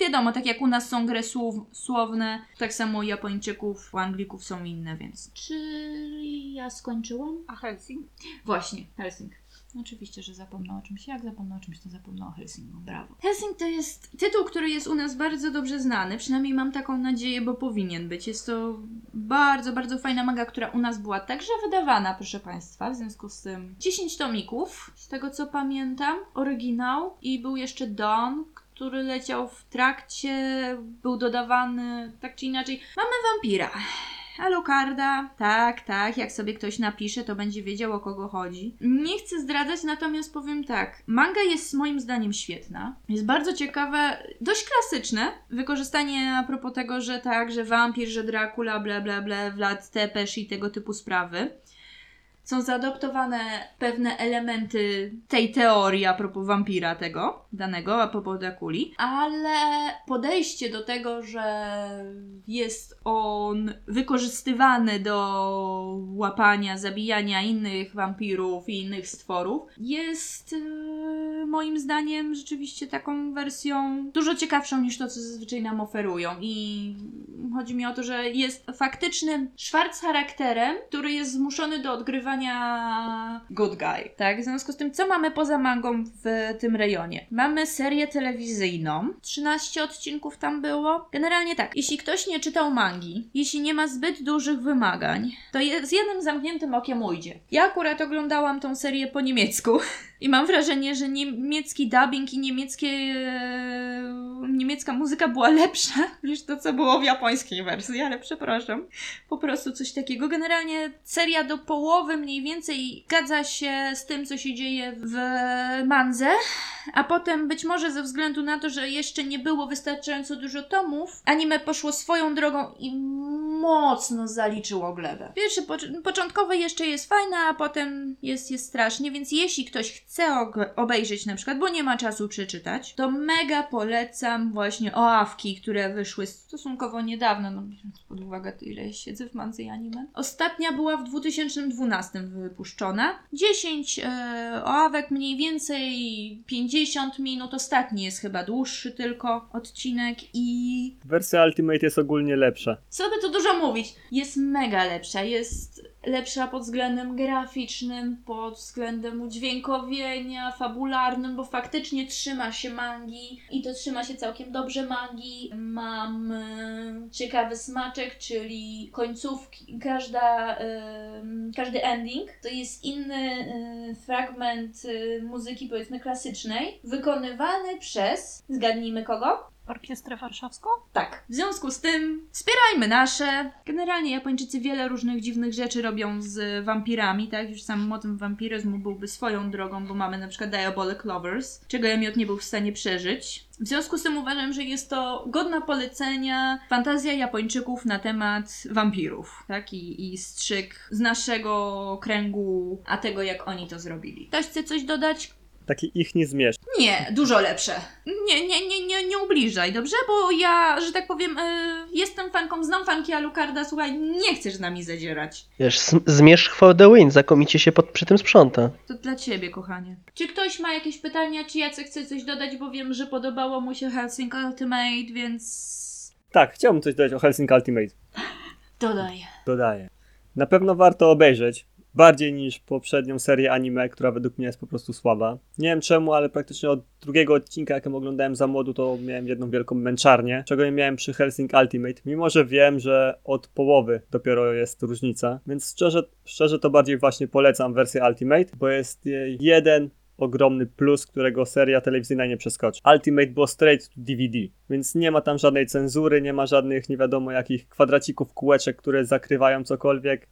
Speaker 1: wiadomo, tak jak u nas są gry słów, słowne, tak samo u Japończyków, u Anglików są inne, więc. Czy ja skończyłam?
Speaker 2: A Helsing?
Speaker 1: Właśnie, Helsing. Oczywiście, że zapomnę o czymś. Jak zapomnę o czymś, to zapomnę o Helsingu. Brawo. Helsing to jest tytuł, który jest u nas bardzo dobrze znany. Przynajmniej mam taką nadzieję, bo powinien być. Jest to bardzo, bardzo fajna manga, która u nas była także wydawana, proszę Państwa. W związku z tym 10 tomików, z tego co pamiętam. Oryginał i był jeszcze Dawn, który leciał w trakcie, był dodawany tak czy inaczej. Mamy wampira. Alucarda, tak, tak, jak sobie ktoś napisze, to będzie wiedział o kogo chodzi. Nie chcę zdradzać, natomiast powiem tak. Manga jest moim zdaniem świetna. Jest bardzo ciekawe, dość klasyczne. Wykorzystanie a propos tego, że tak, że wampir, że Dracula, bla bla bla, Vlad Tepes i tego typu sprawy są zaadoptowane pewne elementy tej teorii a propos wampira tego danego, a propos Drakuli, ale podejście do tego, że jest on wykorzystywany do łapania, zabijania innych wampirów i innych stworów, jest e, moim zdaniem rzeczywiście taką wersją dużo ciekawszą niż to, co zazwyczaj nam oferują. I chodzi mi o to, że jest faktycznym Schwarz charakterem, który jest zmuszony do odgrywania good guy. Tak, w związku z tym, co mamy poza mangą w tym rejonie? Mamy serię telewizyjną, 13 odcinków tam było. Generalnie tak, jeśli ktoś nie czytał mangi, jeśli nie ma zbyt dużych wymagań, to je, z jednym zamkniętym okiem ujdzie. Ja akurat oglądałam tą serię po niemiecku i mam wrażenie, że niemiecki dubbing i niemieckie, e, niemiecka muzyka była lepsza niż to, co było w japońskiej wersji, ale przepraszam. Po prostu coś takiego. Generalnie seria do połowy mniej więcej zgadza się z tym, co się dzieje w manze, a potem być może ze względu na to, że jeszcze nie było wystarczająco dużo tomów, anime poszło swoją drogą i mocno zaliczyło glebę. Pierwszy pocz- początkowy jeszcze jest fajny, a potem jest, jest strasznie, więc jeśli ktoś chce og- obejrzeć na przykład, bo nie ma czasu przeczytać, to mega polecam właśnie oawki, które wyszły stosunkowo niedawno, no biorąc pod uwagę to ile siedzę w manzy anime. Ostatnia była w 2012 wypuszczona. 10 e, oawek, mniej więcej 50 minut, ostatni jest chyba dłuższy tylko odcinek i
Speaker 3: Wersja Ultimate jest ogólnie lepsza.
Speaker 1: co by dużo dużo mówić. Jest mega lepsza. Jest lepsza pod względem graficznym, pod względem udźwiękowienia, fabularnym, bo faktycznie trzyma się mangi i to trzyma się całkiem dobrze mangi. Mam e, ciekawy smaczek, czyli końcówki, każda, e, każdy ending to jest inny e, fragment muzyki powiedzmy klasycznej, wykonywany przez, zgadnijmy kogo?
Speaker 2: Orkiestrę warszawską?
Speaker 1: Tak. W związku z tym wspierajmy nasze. Generalnie Japończycy wiele różnych dziwnych rzeczy robią z wampirami, tak? Już sam motyw wampiryzmu byłby swoją drogą, bo mamy na przykład Diabolic Lovers, czego Emiot nie był w stanie przeżyć. W związku z tym uważam, że jest to godna polecenia fantazja Japończyków na temat wampirów, tak? I, i strzyk z naszego kręgu, a tego jak oni to zrobili. Ktoś chce coś dodać?
Speaker 3: Taki ich nie zmierz.
Speaker 1: Nie, dużo lepsze. Nie, nie, nie, nie, nie ubliżaj, dobrze? Bo ja, że tak powiem, e, jestem fanką, znam fanki Alucarda, słuchaj, nie chcesz z nami zadzierać.
Speaker 4: Wiesz, sm- zmierzch for the win, zakomicie się pod, przy tym sprząta.
Speaker 1: To dla ciebie, kochanie. Czy ktoś ma jakieś pytania, czy Jacek chce coś dodać, bo wiem, że podobało mu się Helsing Ultimate, więc...
Speaker 3: Tak, chciałbym coś dodać o Helsing Ultimate.
Speaker 1: Dodaj.
Speaker 3: Dodaję. Na pewno warto obejrzeć. Bardziej niż poprzednią serię anime, która według mnie jest po prostu słaba. Nie wiem czemu, ale praktycznie od drugiego odcinka, jakim oglądałem za młodu, to miałem jedną wielką męczarnię, czego nie miałem przy Helsing Ultimate. Mimo, że wiem, że od połowy dopiero jest różnica. Więc szczerze, szczerze to bardziej właśnie polecam wersję Ultimate, bo jest jej jeden ogromny plus, którego seria telewizyjna nie przeskoczy. Ultimate było straight to DVD, więc nie ma tam żadnej cenzury, nie ma żadnych nie wiadomo jakich kwadracików, kółeczek, które zakrywają cokolwiek.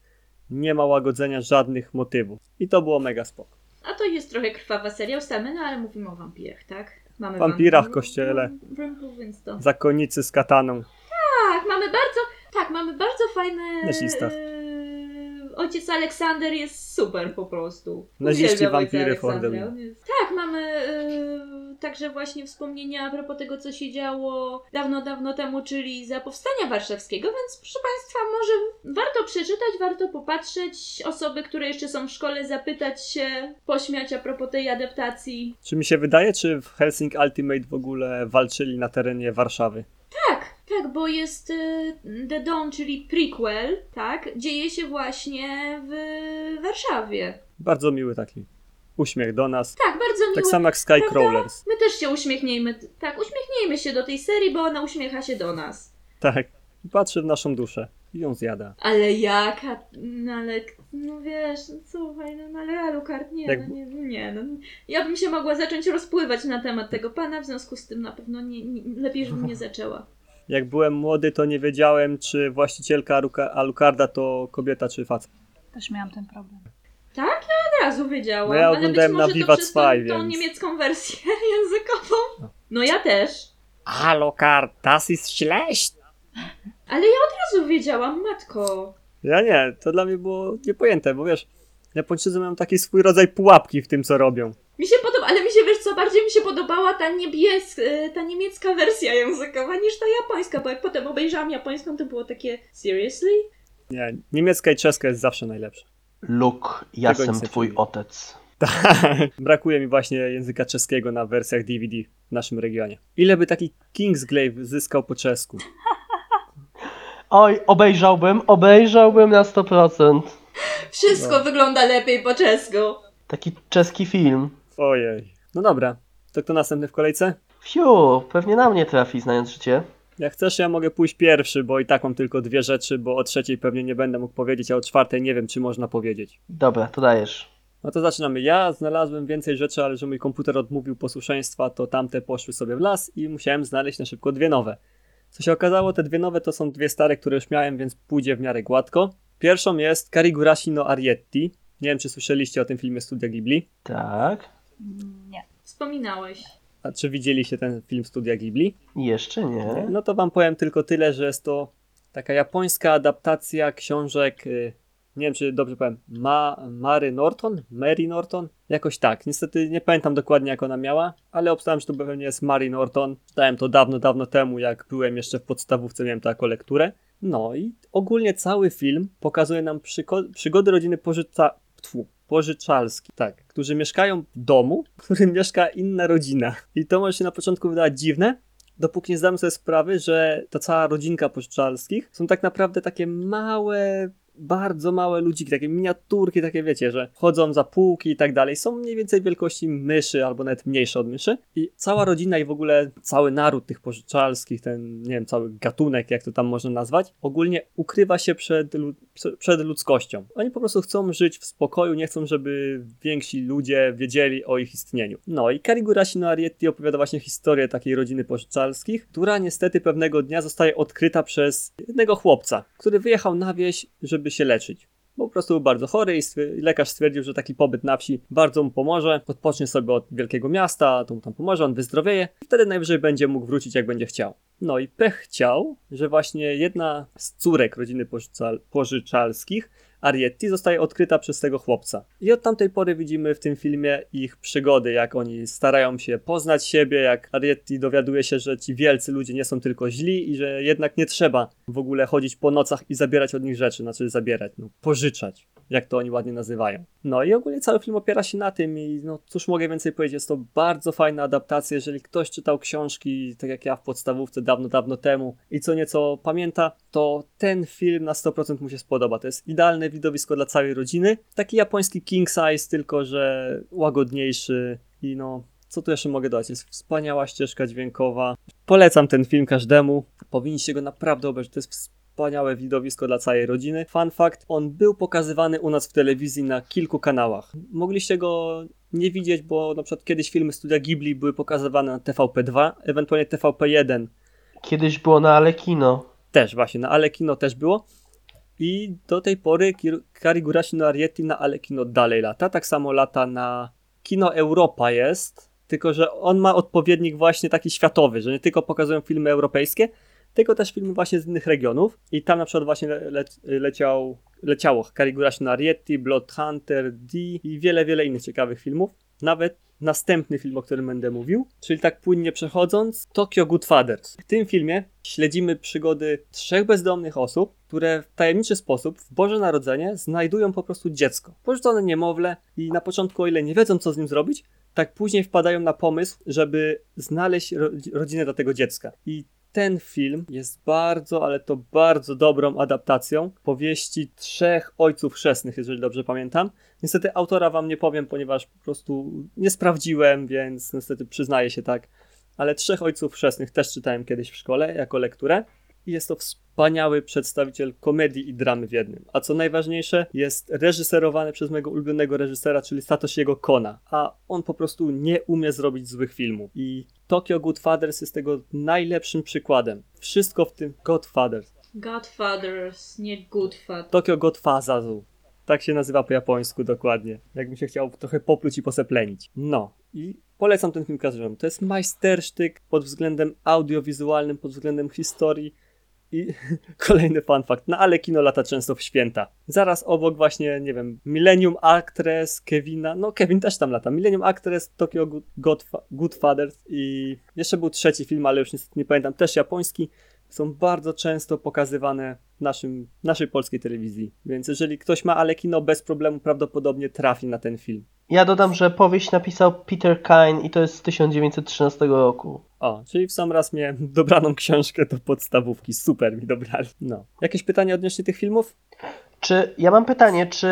Speaker 3: Nie ma łagodzenia żadnych motywów. I to było mega spoko.
Speaker 1: A to jest trochę krwawa seria, ustalmy, no ale mówimy o wampirach, tak? Mamy
Speaker 3: Wampirach
Speaker 1: wam-
Speaker 3: w kościele.
Speaker 1: Wam- więc to...
Speaker 3: Z kataną.
Speaker 1: Tak, mamy bardzo, tak, mamy bardzo fajne...
Speaker 3: Nazista.
Speaker 1: Ojciec Aleksander jest super po prostu.
Speaker 3: Naziści, wampiry for the
Speaker 1: Aleksandra.
Speaker 3: win.
Speaker 1: On jest- Tak, mamy e, także właśnie wspomnienia a propos tego, co się działo dawno, dawno temu, czyli za powstania warszawskiego, więc proszę Państwa, może warto przeczytać, warto popatrzeć, osoby, które jeszcze są w szkole, zapytać się, pośmiać a propos tej adaptacji.
Speaker 3: Czy mi się wydaje, czy w Helsing Ultimate w ogóle walczyli na terenie Warszawy?
Speaker 1: Tak, tak, bo jest y, The Dawn, czyli prequel, tak, dzieje się właśnie w Warszawie.
Speaker 3: Bardzo miły taki uśmiech do nas.
Speaker 1: Tak, bardzo miły.
Speaker 3: Tak samo jak Skycrawlers.
Speaker 1: My też się uśmiechnijmy, tak, uśmiechnijmy się do tej serii, bo ona uśmiecha się do nas.
Speaker 3: Tak. Patrzy w naszą duszę i ją zjada.
Speaker 1: Ale jaka, no ale, no wiesz, no słuchaj, no, no ale Alucard, nie,
Speaker 3: Jak-
Speaker 1: no, nie, nie, no. Ja bym się mogła zacząć rozpływać na temat tego pana, w związku z tym na pewno nie, nie, lepiej, żebym nie zaczęła.
Speaker 3: Jak byłem młody, to nie wiedziałem, czy właścicielka Alucarda to kobieta, czy facet.
Speaker 2: Też miałam ten problem.
Speaker 1: Tak, ja od razu wiedziałam.
Speaker 3: No ja
Speaker 1: ale być
Speaker 3: oglądałem na
Speaker 1: może to przez tą
Speaker 3: więc-
Speaker 1: niemiecką wersję językową. No ja też.
Speaker 3: Alucard, das ist schlecht.
Speaker 1: Ale ja od razu wiedziałam, matko.
Speaker 3: Ja nie, to dla mnie było niepojęte, bo wiesz, Japończycy mają taki swój rodzaj pułapki w tym, co robią.
Speaker 1: Mi się podoba, ale mi się, wiesz co, bardziej mi się podobała ta niebieska, ta niemiecka wersja językowa niż ta japońska, bo jak potem obejrzałam japońską, to było takie, seriously?
Speaker 3: Nie, niemiecka i czeska jest zawsze najlepsza.
Speaker 4: Luke, jasem
Speaker 3: nie
Speaker 4: twój
Speaker 3: czuję.
Speaker 4: otec.
Speaker 3: Tak, brakuje mi właśnie języka czeskiego na wersjach DVD w naszym regionie. Ile by taki Kingsglaive zyskał po czesku?
Speaker 4: Oj, obejrzałbym, obejrzałbym na 100%.
Speaker 1: Wszystko
Speaker 3: No.
Speaker 1: wygląda lepiej po czesku.
Speaker 4: Taki czeski film.
Speaker 3: Ojej. No dobra, to kto następny w kolejce?
Speaker 4: Fiu, pewnie na mnie trafi, znając życie.
Speaker 3: Jak chcesz, ja mogę pójść pierwszy, bo i tak mam tylko dwie rzeczy, bo o trzeciej pewnie nie będę mógł powiedzieć, a o czwartej nie wiem, czy można powiedzieć.
Speaker 4: Dobra, to dajesz.
Speaker 3: No to zaczynamy. Ja znalazłem więcej rzeczy, ale że mój komputer odmówił posłuszeństwa, to tamte poszły sobie w las i musiałem znaleźć na szybko dwie nowe. Co się okazało, te dwie nowe to są dwie stare, które już miałem, więc pójdzie w miarę gładko. Pierwszą jest Karigurashi no Arietti. Nie wiem, czy słyszeliście o tym filmie Studia Ghibli.
Speaker 4: Tak.
Speaker 2: Nie.
Speaker 1: Wspominałeś.
Speaker 3: A czy widzieliście ten film Studia Ghibli?
Speaker 4: Jeszcze nie.
Speaker 3: No to wam powiem tylko tyle, że jest to taka japońska adaptacja książek, y, nie wiem czy dobrze powiem, Ma, Mary Norton? Mary Norton? Jakoś tak. Niestety nie pamiętam dokładnie jak ona miała, ale obstałem, że to pewnie jest Mary Norton. Czytałem to dawno, dawno temu, jak byłem jeszcze w podstawówce, miałem taką lekturę. No i ogólnie cały film pokazuje nam przygody rodziny pożyca... Tfu, pożyczalski, tak, którzy mieszkają w domu, w którym mieszka inna rodzina. I to może się na początku wydawać dziwne, dopóki nie zdamy sobie sprawy, że ta cała rodzinka pożyczalskich są tak naprawdę takie małe, bardzo małe ludziki, takie miniaturki, takie wiecie, że chodzą za półki i tak dalej. Są mniej więcej wielkości myszy, albo nawet mniejsze od myszy. I cała rodzina i w ogóle cały naród tych pożyczalskich, ten, nie wiem, cały gatunek, jak to tam można nazwać, ogólnie ukrywa się przed, lu- prze- przed ludzkością. Oni po prostu chcą żyć w spokoju, nie chcą, żeby więksi ludzie wiedzieli o ich istnieniu. No i Karigurashi no Arietti opowiada właśnie historię takiej rodziny pożyczalskich, która niestety pewnego dnia zostaje odkryta przez jednego chłopca, który wyjechał na wieś, żeby się leczyć. Bo po prostu był bardzo chory i lekarz stwierdził, że taki pobyt na wsi bardzo mu pomoże. Odpocznie sobie od wielkiego miasta, to mu tam pomoże, on wyzdrowieje. Wtedy najwyżej będzie mógł wrócić, jak będzie chciał. No i pech chciał, że właśnie jedna z córek rodziny pożyczal- pożyczalskich, Arietti, zostaje odkryta przez tego chłopca. I od tamtej pory widzimy w tym filmie ich przygody, jak oni starają się poznać siebie, jak Arietti dowiaduje się, że ci wielcy ludzie nie są tylko źli i że jednak nie trzeba w ogóle chodzić po nocach i zabierać od nich rzeczy, znaczy zabierać, no pożyczać, jak to oni ładnie nazywają. No i ogólnie cały film opiera się na tym i no cóż mogę więcej powiedzieć, jest to bardzo fajna adaptacja, jeżeli ktoś czytał książki, tak jak ja w podstawówce dawno, dawno temu i co nieco pamięta, to ten film na 100% mu się spodoba. To jest idealne widowisko dla całej rodziny. Taki japoński king size, tylko że łagodniejszy i no, co tu jeszcze mogę dodać? Jest wspaniała ścieżka dźwiękowa. Polecam ten film każdemu. Powinniście go naprawdę obejrzeć. To jest wspaniałe widowisko dla całej rodziny. Fun fact, on był pokazywany u nas w telewizji na kilku kanałach. Mogliście go nie widzieć, bo na przykład kiedyś filmy studia Ghibli były pokazywane na TVP2, ewentualnie TVP1
Speaker 4: Kiedyś było na Alekino.
Speaker 3: też właśnie, na Alekino też było. I do tej pory Karigurashi no Arietti na Alekino dalej lata. Tak samo lata na Kino Europa jest, tylko że on ma odpowiednik właśnie taki światowy, że nie tylko pokazują filmy europejskie, tylko też filmy właśnie z innych regionów. I tam na przykład właśnie le- le- leciał, leciało Karigurashi no Arietti, Blood Hunter, D i wiele, wiele innych ciekawych filmów. Nawet następny film, o którym będę mówił, czyli tak płynnie przechodząc, Tokyo Goodfathers. W tym filmie śledzimy przygody trzech bezdomnych osób, które w tajemniczy sposób w Boże Narodzenie znajdują po prostu dziecko. Porzucone niemowlę i na początku, o ile nie wiedzą, co z nim zrobić, tak później wpadają na pomysł, żeby znaleźć ro- rodzinę dla tego dziecka. I ten film jest bardzo, ale to bardzo dobrą adaptacją powieści trzech ojców chrzestnych, jeżeli dobrze pamiętam. Niestety autora wam nie powiem, ponieważ po prostu nie sprawdziłem, więc niestety przyznaję się tak. Ale trzech ojców chrzestnych też czytałem kiedyś w szkole jako lekturę. I jest to wspaniały przedstawiciel komedii i dramy w jednym. A co najważniejsze, jest reżyserowany przez mojego ulubionego reżysera, czyli Satoshiego Kona. A on po prostu nie umie zrobić złych filmów. I Tokyo Goodfathers jest tego najlepszym przykładem. Wszystko w tym Godfathers.
Speaker 1: Godfathers, nie Goodfather.
Speaker 3: Tokyo Godfazazu. Tak się nazywa po japońsku dokładnie. Jakbym się chciał trochę popluć i poseplenić. No. I polecam ten film każdemu. To jest majstersztyk pod względem audiowizualnym, pod względem historii. I kolejny fun fact. Na ale kino lata często w święta. Zaraz obok właśnie, nie wiem, Millennium Actress, Kevina. No Kevin też tam lata. Millennium Actress, Tokyo Godfa- Goodfathers i jeszcze był trzeci film, ale już niestety nie pamiętam, też japoński są bardzo często pokazywane w naszym, naszej polskiej telewizji. Więc jeżeli ktoś ma Alekino, bez problemu prawdopodobnie trafi na ten film.
Speaker 4: Ja dodam, że powieść napisał Peter Kine i to jest z 1913 roku.
Speaker 3: O, czyli w sam raz miałem dobraną książkę do podstawówki. Super mi dobrali. No. Jakieś pytania odnośnie tych filmów?
Speaker 4: Czy ja mam pytanie, czy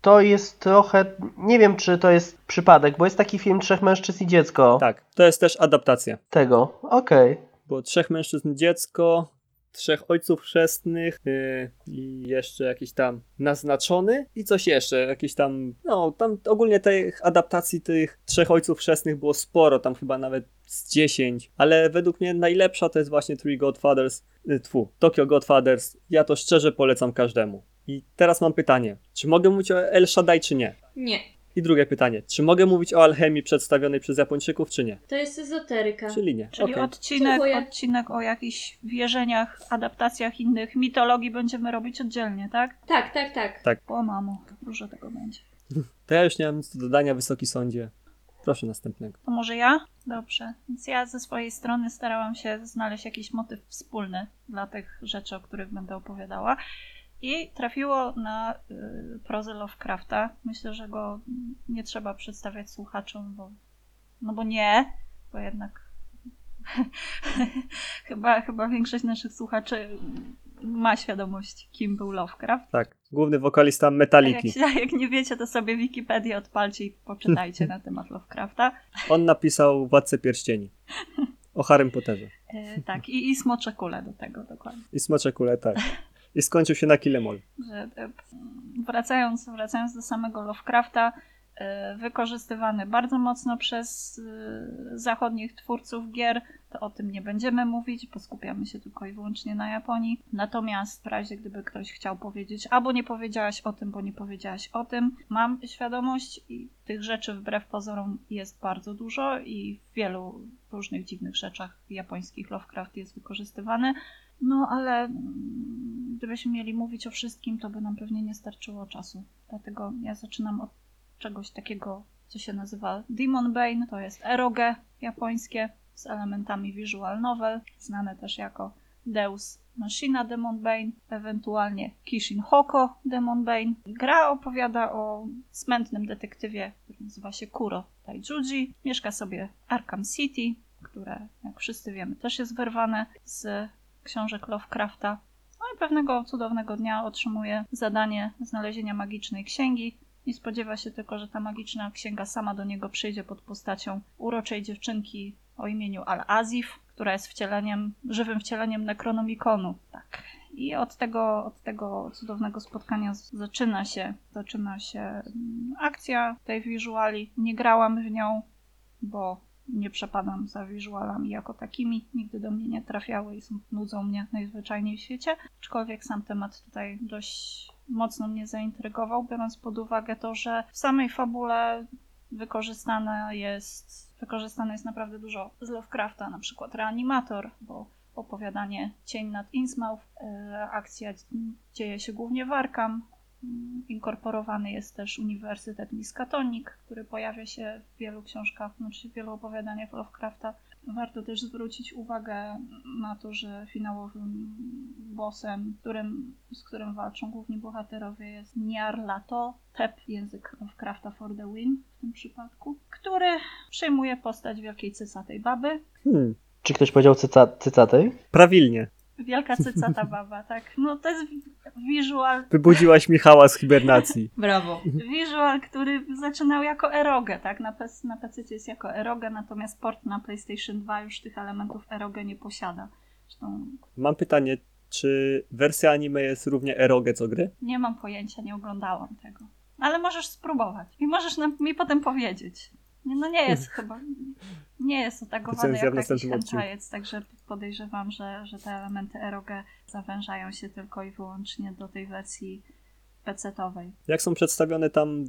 Speaker 4: to jest trochę. Nie wiem, czy to jest przypadek, bo jest taki film Trzech mężczyzn i dziecko.
Speaker 3: Tak, to jest też adaptacja.
Speaker 4: Tego. Okej.
Speaker 3: Było trzech mężczyzn, dziecko, trzech ojców chrzestnych yy, i jeszcze jakiś tam naznaczony i coś jeszcze, jakiś tam, no tam ogólnie tych adaptacji tych trzech ojców chrzestnych było sporo, tam chyba nawet z 10, ale według mnie najlepsza to jest właśnie Three Godfathers, yy, tfu, Tokyo Godfathers, ja to szczerze polecam każdemu. I teraz mam pytanie, czy mogę mówić o El Shaddai czy nie?
Speaker 1: Nie,
Speaker 3: I drugie pytanie, czy mogę mówić o alchemii przedstawionej przez Japończyków czy nie?
Speaker 1: to jest ezoteryka.
Speaker 3: Czyli nie.
Speaker 2: Czyli
Speaker 3: Okej.
Speaker 2: odcinek,
Speaker 1: Dziękuję.
Speaker 2: odcinek o jakichś wierzeniach, adaptacjach innych mitologii będziemy robić oddzielnie, tak?
Speaker 1: Tak, tak, tak.
Speaker 2: O mamo, dużo tego będzie.
Speaker 3: To ja już nie mam nic do dodania, Wysoki Sądzie. Proszę następnego.
Speaker 2: To może ja? Dobrze. Więc ja ze swojej strony starałam się znaleźć jakiś motyw wspólny dla tych rzeczy, o których będę opowiadała. I trafiło na y, prozę Lovecrafta. Myślę, że go nie trzeba przedstawiać słuchaczom, bo, no bo nie, bo jednak chyba, chyba większość naszych słuchaczy ma świadomość, kim był Lovecraft.
Speaker 3: Tak, główny wokalista
Speaker 2: Jak,
Speaker 3: Metaliki.
Speaker 2: się, jak nie wiecie, to sobie Wikipedię odpalcie i poczytajcie na temat Lovecrafta.
Speaker 3: On napisał Władcę Pierścieni. O Harrym Potterze.
Speaker 2: E, tak, i, i smocze kule do tego dokładnie.
Speaker 3: I Smocze Kule, tak. I skończył się na Kilemol.
Speaker 2: Że, e, wracając, wracając do samego Lovecrafta, e, wykorzystywany bardzo mocno przez e, zachodnich twórców gier, to o tym nie będziemy mówić, bo skupiamy się tylko i wyłącznie na Japonii. Natomiast w razie gdyby ktoś chciał powiedzieć, albo nie powiedziałaś o tym, bo nie powiedziałaś o tym, mam świadomość i tych rzeczy wbrew pozorom jest bardzo dużo i w wielu różnych dziwnych rzeczach japońskich Lovecraft jest wykorzystywany. No ale gdybyśmy mieli mówić o wszystkim, to by nam pewnie nie starczyło czasu. Dlatego ja zaczynam od czegoś takiego, co się nazywa Demon Bane. To jest eroge japońskie z elementami visual novel, znane też jako Deus Machina Demon Bane, ewentualnie Kishin Hoko Demon Bane. Gra opowiada o smętnym detektywie, który nazywa się Kuro Taijuji. Mieszka sobie Arkham City, które, jak wszyscy wiemy, też jest wyrwane z książek Lovecrafta. No i pewnego cudownego dnia otrzymuje zadanie znalezienia magicznej księgi. Nie spodziewa się tylko, że ta magiczna księga sama do niego przyjdzie pod postacią uroczej dziewczynki o imieniu Al-Azif, która jest wcieleniem, żywym wcieleniem Necronomiconu. Tak. I od tego, od tego cudownego spotkania zaczyna się, zaczyna się mm, akcja tej wizuali. Nie grałam w nią, bo nie przepadam za wizualami jako takimi. Nigdy do mnie nie trafiały i są, nudzą mnie najzwyczajniej w świecie. Aczkolwiek sam temat tutaj dość mocno mnie zaintrygował, biorąc pod uwagę to, że w samej fabule wykorzystane jest, wykorzystane jest naprawdę dużo z Lovecrafta, na przykład reanimator, bo opowiadanie Cień nad Innsmouth, e, akcja dzieje się głównie w Arkham. Inkorporowany jest też Uniwersytet Miskatonic, który pojawia się w wielu książkach, znaczy w wielu opowiadaniach Lovecrafta. Warto też zwrócić uwagę na to, że finałowym bossem, którym, z którym walczą główni bohaterowie jest Nyarlathotep, Tep, język Lovecrafta for the win w tym przypadku, który przejmuje postać wielkiej cysatej baby.
Speaker 3: Hmm,
Speaker 4: Czy ktoś powiedział cyca, cycatej?
Speaker 3: prawilnie.
Speaker 2: Wielka cycata baba, tak. No to jest visual
Speaker 3: Wybudziłaś Michała z hibernacji.
Speaker 1: Brawo.
Speaker 2: Visual, który zaczynał jako erogę, tak? Na, PC, na PC jest jako erogę, natomiast port na PlayStation 2 już tych elementów erogę nie posiada. Zresztą
Speaker 3: Mam pytanie, czy wersja anime jest równie eroge co gry?
Speaker 2: nie mam pojęcia, nie oglądałam tego. Ale możesz spróbować i możesz nam, mi potem powiedzieć. No nie jest chyba, nie jest
Speaker 3: Recenzja w
Speaker 2: jako jakiś hentajec, także podejrzewam, że, że te elementy erogę zawężają się tylko i wyłącznie do tej wersji PC-towej.
Speaker 3: Jak są przedstawione tam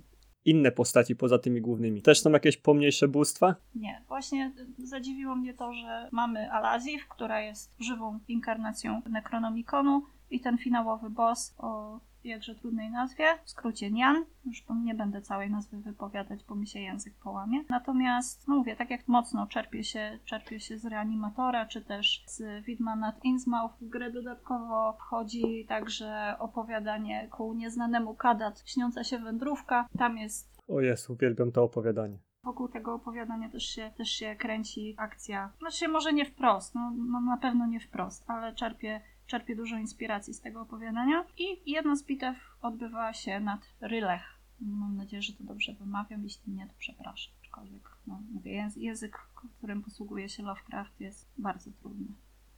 Speaker 3: inne postaci poza tymi głównymi? Też są jakieś pomniejsze bóstwa?
Speaker 2: Nie, właśnie zadziwiło mnie to, że mamy Alazif, która jest żywą inkarnacją Necronomiconu i ten finałowy boss o jakże trudnej nazwie, w skrócie Nian. Już nie będę całej nazwy wypowiadać, bo mi się język połamie. Natomiast, no mówię, tak jak mocno czerpie się, czerpie się z Reanimatora, czy też z Widma nad Innsmouth. W grę dodatkowo wchodzi także opowiadanie ku nieznanemu Kadat, śniąca się wędrówka. Tam jest
Speaker 3: O Jezu, uwielbiam to opowiadanie.
Speaker 2: Wokół tego opowiadania też się, też się kręci akcja. Znaczy, może nie wprost, no, no na pewno nie wprost, ale czerpie, czerpie dużo inspiracji z tego opowiadania. I jedna z bitew odbywa się nad Rylech. Mam nadzieję, że to dobrze wymawiam. Jeśli nie, to przepraszam. Aczkolwiek, no, mówię, jęz- język, którym posługuje się Lovecraft, jest bardzo trudny.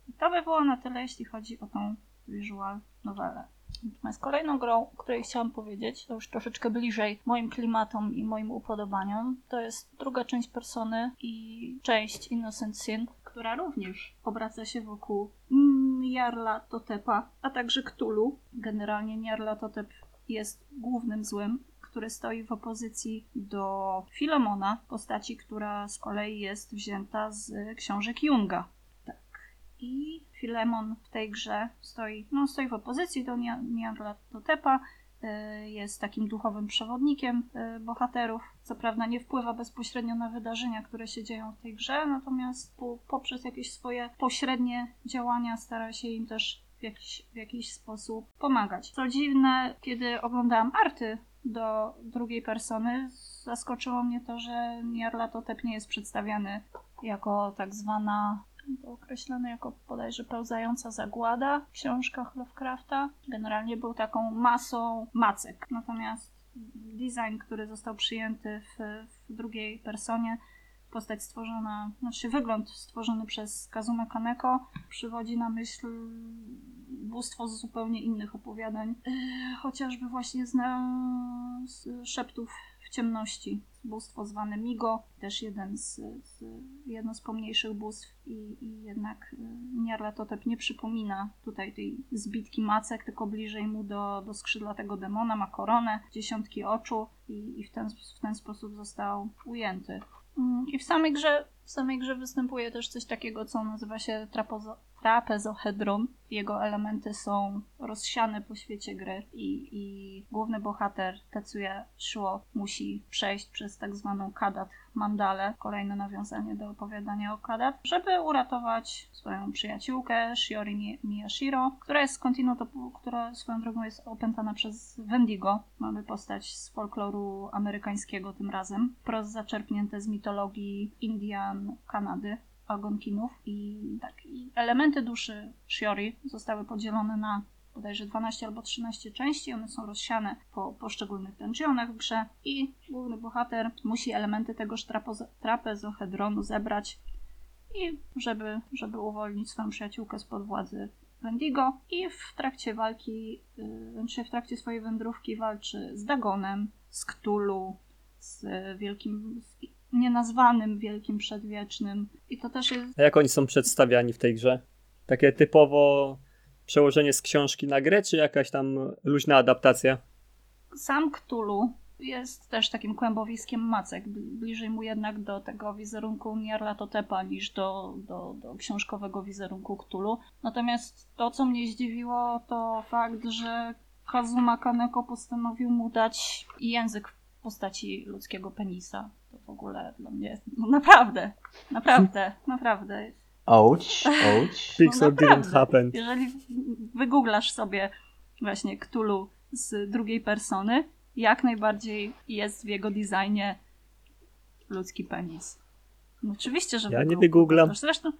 Speaker 2: I to by było na tyle, jeśli chodzi o tą visual nowelę. Natomiast kolejną grą, o której chciałam powiedzieć, to już troszeczkę bliżej moim klimatom i moim upodobaniom, to jest druga część Persony i część Innocent Sin, która również obraca się wokół Jarla Totepa, a także Cthulhu. Generalnie Jarla Totep jest głównym złym, który stoi w opozycji do Filemona, postaci, która z kolei jest wzięta z książek Junga. Tak. I Filemon w tej grze stoi, no, stoi w opozycji do Nyarlathotepa, y, jest takim duchowym przewodnikiem y, bohaterów. Co prawda nie wpływa bezpośrednio na wydarzenia, które się dzieją w tej grze, natomiast po, poprzez jakieś swoje pośrednie działania stara się im też w jakiś, w jakiś sposób pomagać. Co dziwne, kiedy oglądałam arty do drugiej persony, zaskoczyło mnie to, że Nyarlathotep nie jest przedstawiany jako tak zwana Był określony jako bodajże pełzająca zagłada w książkach Lovecrafta. Generalnie był taką masą macek. Natomiast design, który został przyjęty w, w drugiej personie, postać stworzona, znaczy wygląd stworzony przez Kazumę Kaneko przywodzi na myśl bóstwo z zupełnie innych opowiadań. Yy, chociażby właśnie z, z szeptów w ciemności. Bóstwo zwane Migo, też jeden z, z, jedno z pomniejszych bóstw i, i jednak y, Nyarlathotep nie przypomina tutaj tej zbitki macek, tylko bliżej mu do, do skrzydlatego demona, ma koronę, dziesiątki oczu i, i w, ten, w ten sposób został ujęty. Mm, I w samej grze, w samej grze występuje też coś takiego, co nazywa się trapozo- trapezohedron. Jego elementy są rozsiane po świecie gry i, i główny bohater Tetsuya Shuo musi przejść przez tak zwaną Kadat Mandalę, kolejne nawiązanie do opowiadania o Kadat, żeby uratować swoją przyjaciółkę Shiori Mi- Miyashiro, która jest skądinąd, która swoją drogą jest opętana przez Wendigo. Mamy postać z folkloru amerykańskiego tym razem, wprost zaczerpnięte z mitologii Indian Kanady. Algonkinów i tak, i elementy duszy Shiori zostały podzielone na bodajże 12 albo 13 części, one są rozsiane po poszczególnych dungeonach w grze i główny bohater musi elementy tegoż trapezohedronu zebrać i żeby, żeby uwolnić swoją przyjaciółkę spod władzy Wendigo. I w trakcie walki, yy, czy w trakcie swojej wędrówki walczy z Dagonem, z Cthulhu, z wielkim, z nienazwanym wielkim przedwiecznym i to też jest
Speaker 3: A jak oni są przedstawiani w tej grze? Takie typowo przełożenie z książki na grę, czy jakaś tam luźna adaptacja?
Speaker 2: Sam Cthulhu jest też takim kłębowiskiem macek. Bl- Bliżej mu jednak do tego wizerunku Nyarlathotepa niż do, do, do książkowego wizerunku Cthulhu. Natomiast to, co mnie zdziwiło, to fakt, że Kazuma Kaneko postanowił mu dać język w postaci ludzkiego penisa. To w ogóle dla mnie, no naprawdę, naprawdę, naprawdę.
Speaker 4: Ouch, ouch.
Speaker 3: Pixel
Speaker 2: No
Speaker 3: didn't happen.
Speaker 2: Jeżeli wygooglasz sobie właśnie Cthulhu z drugiej persony, jak najbardziej jest w jego designie ludzki penis. No oczywiście, że
Speaker 3: Ja nie
Speaker 2: wygoogl-
Speaker 3: wygooglam.
Speaker 2: Zresztą,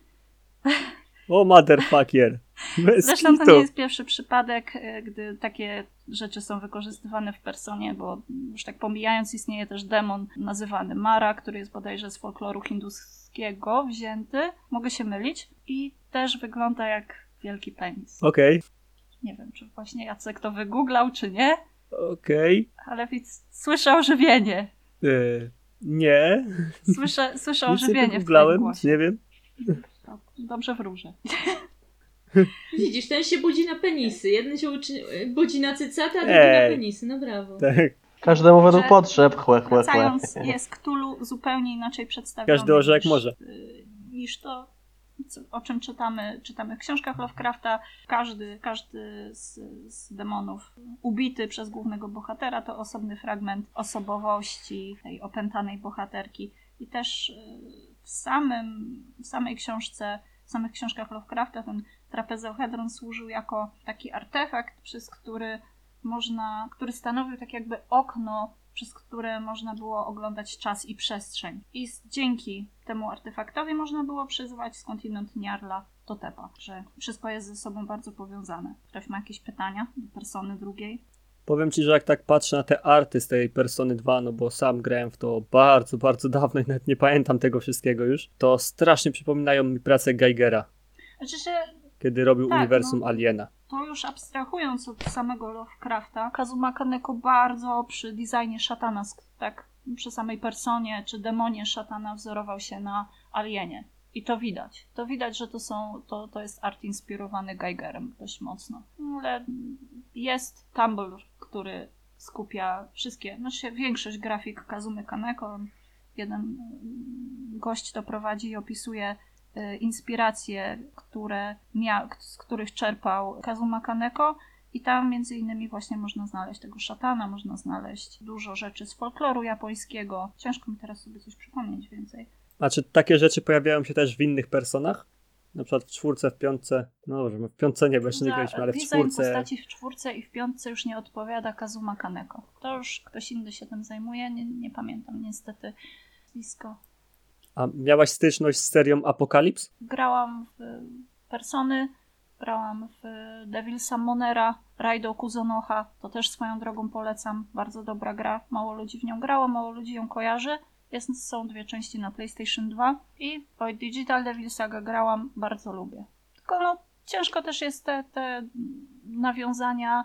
Speaker 3: O motherfucker. Bez
Speaker 2: zresztą to nie jest pierwszy przypadek, e, gdy takie rzeczy są wykorzystywane w personie, bo już tak pomijając istnieje też demon nazywany Mara, który jest bodajże z folkloru hinduskiego wzięty. Mogę się mylić. I też wygląda jak wielki penis.
Speaker 3: Okej,
Speaker 2: Nie wiem, czy właśnie Jacek to wygooglał, czy nie,
Speaker 3: okej.
Speaker 2: ale widz, słyszę ożywienie.
Speaker 3: Y, Nie,
Speaker 2: Słyszę, słyszę
Speaker 3: nic nie
Speaker 2: ożywienie w
Speaker 3: wygooglałem,
Speaker 2: głosie.
Speaker 3: nie wiem.
Speaker 2: To Dobrze wróżę.
Speaker 1: Widzisz, ten się budzi na penisy. Jeden się uczy, budzi na cycata, a drugi
Speaker 3: Ej.
Speaker 1: na penisy. No brawo.
Speaker 3: Tak.
Speaker 4: Każdemu według
Speaker 2: Że-
Speaker 4: potrzeb, chłe, chłe, chłe.
Speaker 2: Wracając, jest Cthulhu zupełnie inaczej przedstawiony
Speaker 3: Każdy orze jak
Speaker 2: niż,
Speaker 3: może.
Speaker 2: y, niż to, co, o czym czytamy, czytamy w książkach Lovecrafta. Każdy, każdy z, z demonów ubity przez głównego bohatera to osobny fragment osobowości tej opętanej bohaterki. I też y, w, samym, w samej książce, w samych książkach Lovecrafta ten trapezohedron służył jako taki artefakt, przez który można, który stanowił tak jakby okno, przez które można było oglądać czas i przestrzeń. I dzięki temu artefaktowi można było przyzwać skądinąd Niarla Totepa, że wszystko jest ze sobą bardzo powiązane. Ktoś ma jakieś pytania do persony drugiej?
Speaker 3: Powiem ci, że jak tak patrzę na te arty z tej Persony 2, no bo sam grałem w to bardzo, bardzo dawno i nawet nie pamiętam tego wszystkiego już, to strasznie przypominają mi pracę Geigera,
Speaker 2: Znaczy, że
Speaker 3: kiedy robił
Speaker 2: Tak,
Speaker 3: uniwersum
Speaker 2: no.
Speaker 3: Aliena.
Speaker 2: to już abstrahując od samego Lovecrafta, Kazuma Kaneko bardzo przy designie szatana, tak przy samej personie czy demonie szatana wzorował się na Alienie. I to widać. To widać, że to są, to, to jest art inspirowany Geigerem dość mocno. No, Ale jest Tumblr, który skupia wszystkie, znaczy większość grafik Kazumy Kaneko. Jeden gość to prowadzi i opisuje inspiracje, które mia- z których czerpał Kazuma Kaneko. I tam między innymi właśnie można znaleźć tego szatana, można znaleźć dużo rzeczy z folkloru japońskiego. Ciężko mi teraz sobie coś przypomnieć więcej.
Speaker 3: Znaczy, takie rzeczy pojawiają się też w innych personach? Na przykład w czwórce, w piątce, no dobrze, w piątce nie, jeszcze nie
Speaker 2: Za
Speaker 3: graliśmy, ale w czwórce...
Speaker 2: postaci w czwórce i w piątce już nie odpowiada Kazuma Kaneko. To już ktoś inny się tym zajmuje, nie, nie pamiętam niestety nazwisko.
Speaker 3: A miałaś styczność z serią Apokalips?
Speaker 2: Grałam w Persony, grałam w Devil Summonera, Raido Kuzonoha, to też swoją drogą polecam, bardzo dobra gra, mało ludzi w nią grało, mało ludzi ją kojarzy. Jest, są dwie części na PlayStation 2 i Void Digital Devil Saga grałam, bardzo lubię. Tylko no, ciężko też jest te, te nawiązania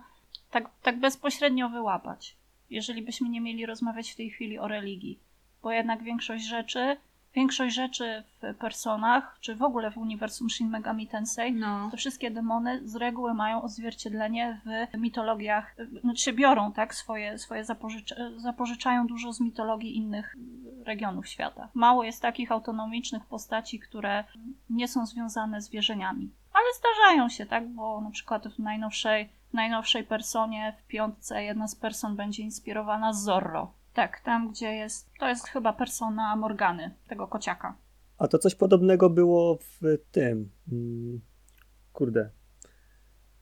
Speaker 2: tak, tak bezpośrednio wyłapać, jeżeli byśmy nie mieli rozmawiać w tej chwili o religii, bo jednak większość rzeczy większość rzeczy w personach, czy w ogóle w uniwersum Shin Megami Tensei,
Speaker 1: No.
Speaker 2: te wszystkie demony z reguły mają odzwierciedlenie w mitologiach, znaczy biorą tak swoje, swoje zapożycz, zapożyczają dużo z mitologii innych regionów świata. Mało jest takich autonomicznych postaci, które nie są związane z wierzeniami. Ale zdarzają się, tak, bo na przykład w najnowszej, w najnowszej personie, w piątce, jedna z person będzie inspirowana z Zorro. Tak, tam gdzie jest, to jest chyba persona Morgany, tego kociaka.
Speaker 3: A to coś podobnego było w tym. mm, Kurde.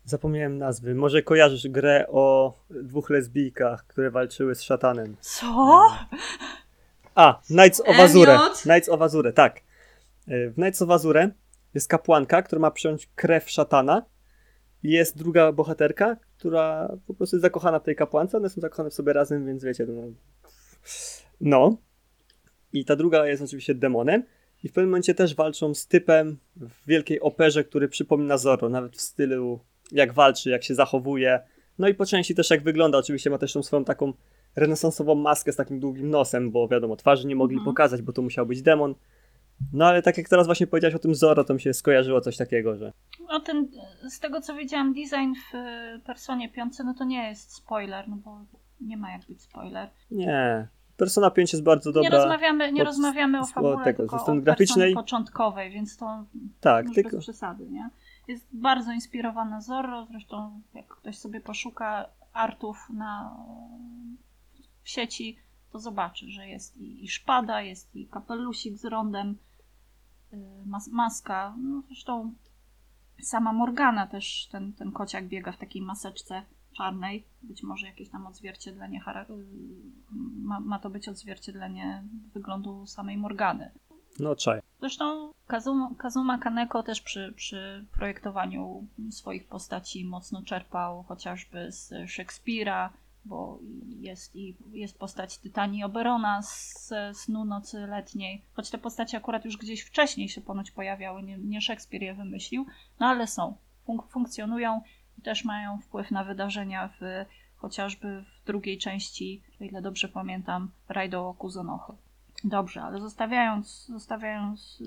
Speaker 3: Zapomniałem nazwy. Może kojarzysz grę o dwóch lesbijkach, które walczyły z szatanem.
Speaker 2: Co?
Speaker 3: A, Knights of Azure. Knights of Azure, tak. E, W Knights of Azure jest kapłanka, która ma przyjąć krew szatana. Jest druga bohaterka, która po prostu jest zakochana w tej kapłance. One są zakochane w sobie razem, więc wiecie, no. No. I ta druga jest oczywiście demonem. I w pewnym momencie też walczą z typem w wielkiej operze, który przypomina Zorro, nawet w stylu jak walczy, jak się zachowuje. No i po części też jak wygląda. Oczywiście ma też tą swoją taką renesansową maskę z takim długim nosem, bo wiadomo, twarzy nie mogli
Speaker 2: Mhm.
Speaker 3: pokazać, bo to musiał być demon. No ale tak jak teraz właśnie powiedziałeś o tym Zorro, to mi się skojarzyło coś takiego, że
Speaker 2: No ten, z tego co widziałam, design w y, Personie 5, no to nie jest spoiler, no bo nie ma jak być spoiler.
Speaker 3: nie. Persona 5 jest bardzo dobra.
Speaker 2: nie rozmawiamy, nie
Speaker 3: od-
Speaker 2: rozmawiamy o fabule,
Speaker 3: tego,
Speaker 2: tylko o
Speaker 3: graficznej.
Speaker 2: początkowej, więc to
Speaker 3: tak, tylko
Speaker 2: bez przesady, nie? Jest bardzo inspirowana Zorro, zresztą jak ktoś sobie poszuka artów na, w sieci, to zobaczy, że jest i, i szpada, jest i kapelusik z rondem, y, mas, maska, no zresztą sama Morgana też, ten, ten kociak biega w takiej maseczce czarnej, być może jakieś tam odzwierciedlenie, ma, ma to być odzwierciedlenie wyglądu samej Morgany.
Speaker 3: no czaj.
Speaker 2: Zresztą Kazuma, Kazuma Kaneko też przy, przy projektowaniu swoich postaci mocno czerpał chociażby z Szekspira, bo jest, i, jest postać Tytanii Oberona z Snu Nocy Letniej. Choć te postacie akurat już gdzieś wcześniej się ponoć pojawiały, nie, nie Szekspir je wymyślił, no ale są, funk- funkcjonują też mają wpływ na wydarzenia w chociażby w drugiej części, o ile dobrze pamiętam, Raido Kuzonoho. Dobrze, ale zostawiając, zostawiając y,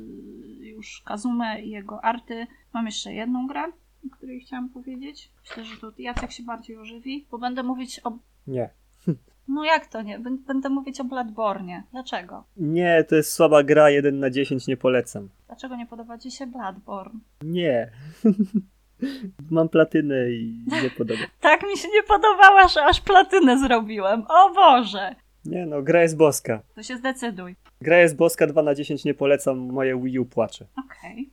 Speaker 2: już Kazumę i jego arty, mam jeszcze jedną grę, o której chciałam powiedzieć. Myślę, że tu Jacek się bardziej ożywi, bo będę mówić o...
Speaker 3: Nie.
Speaker 2: No jak to nie? Bę- Będę mówić o Bloodborne. Dlaczego?
Speaker 3: Nie, to jest słaba gra, 1 na 10 nie polecam.
Speaker 2: Dlaczego nie podoba Ci się Bloodborne?
Speaker 3: Nie. Mam platynę i nie podoba.
Speaker 2: Tak mi się nie podobała, że aż platynę zrobiłem. O Boże!
Speaker 3: Nie no, gra jest boska.
Speaker 2: To się zdecyduj.
Speaker 3: Gra jest boska, 2 na 10 nie polecam, moje Wii U płacze.
Speaker 2: Okej.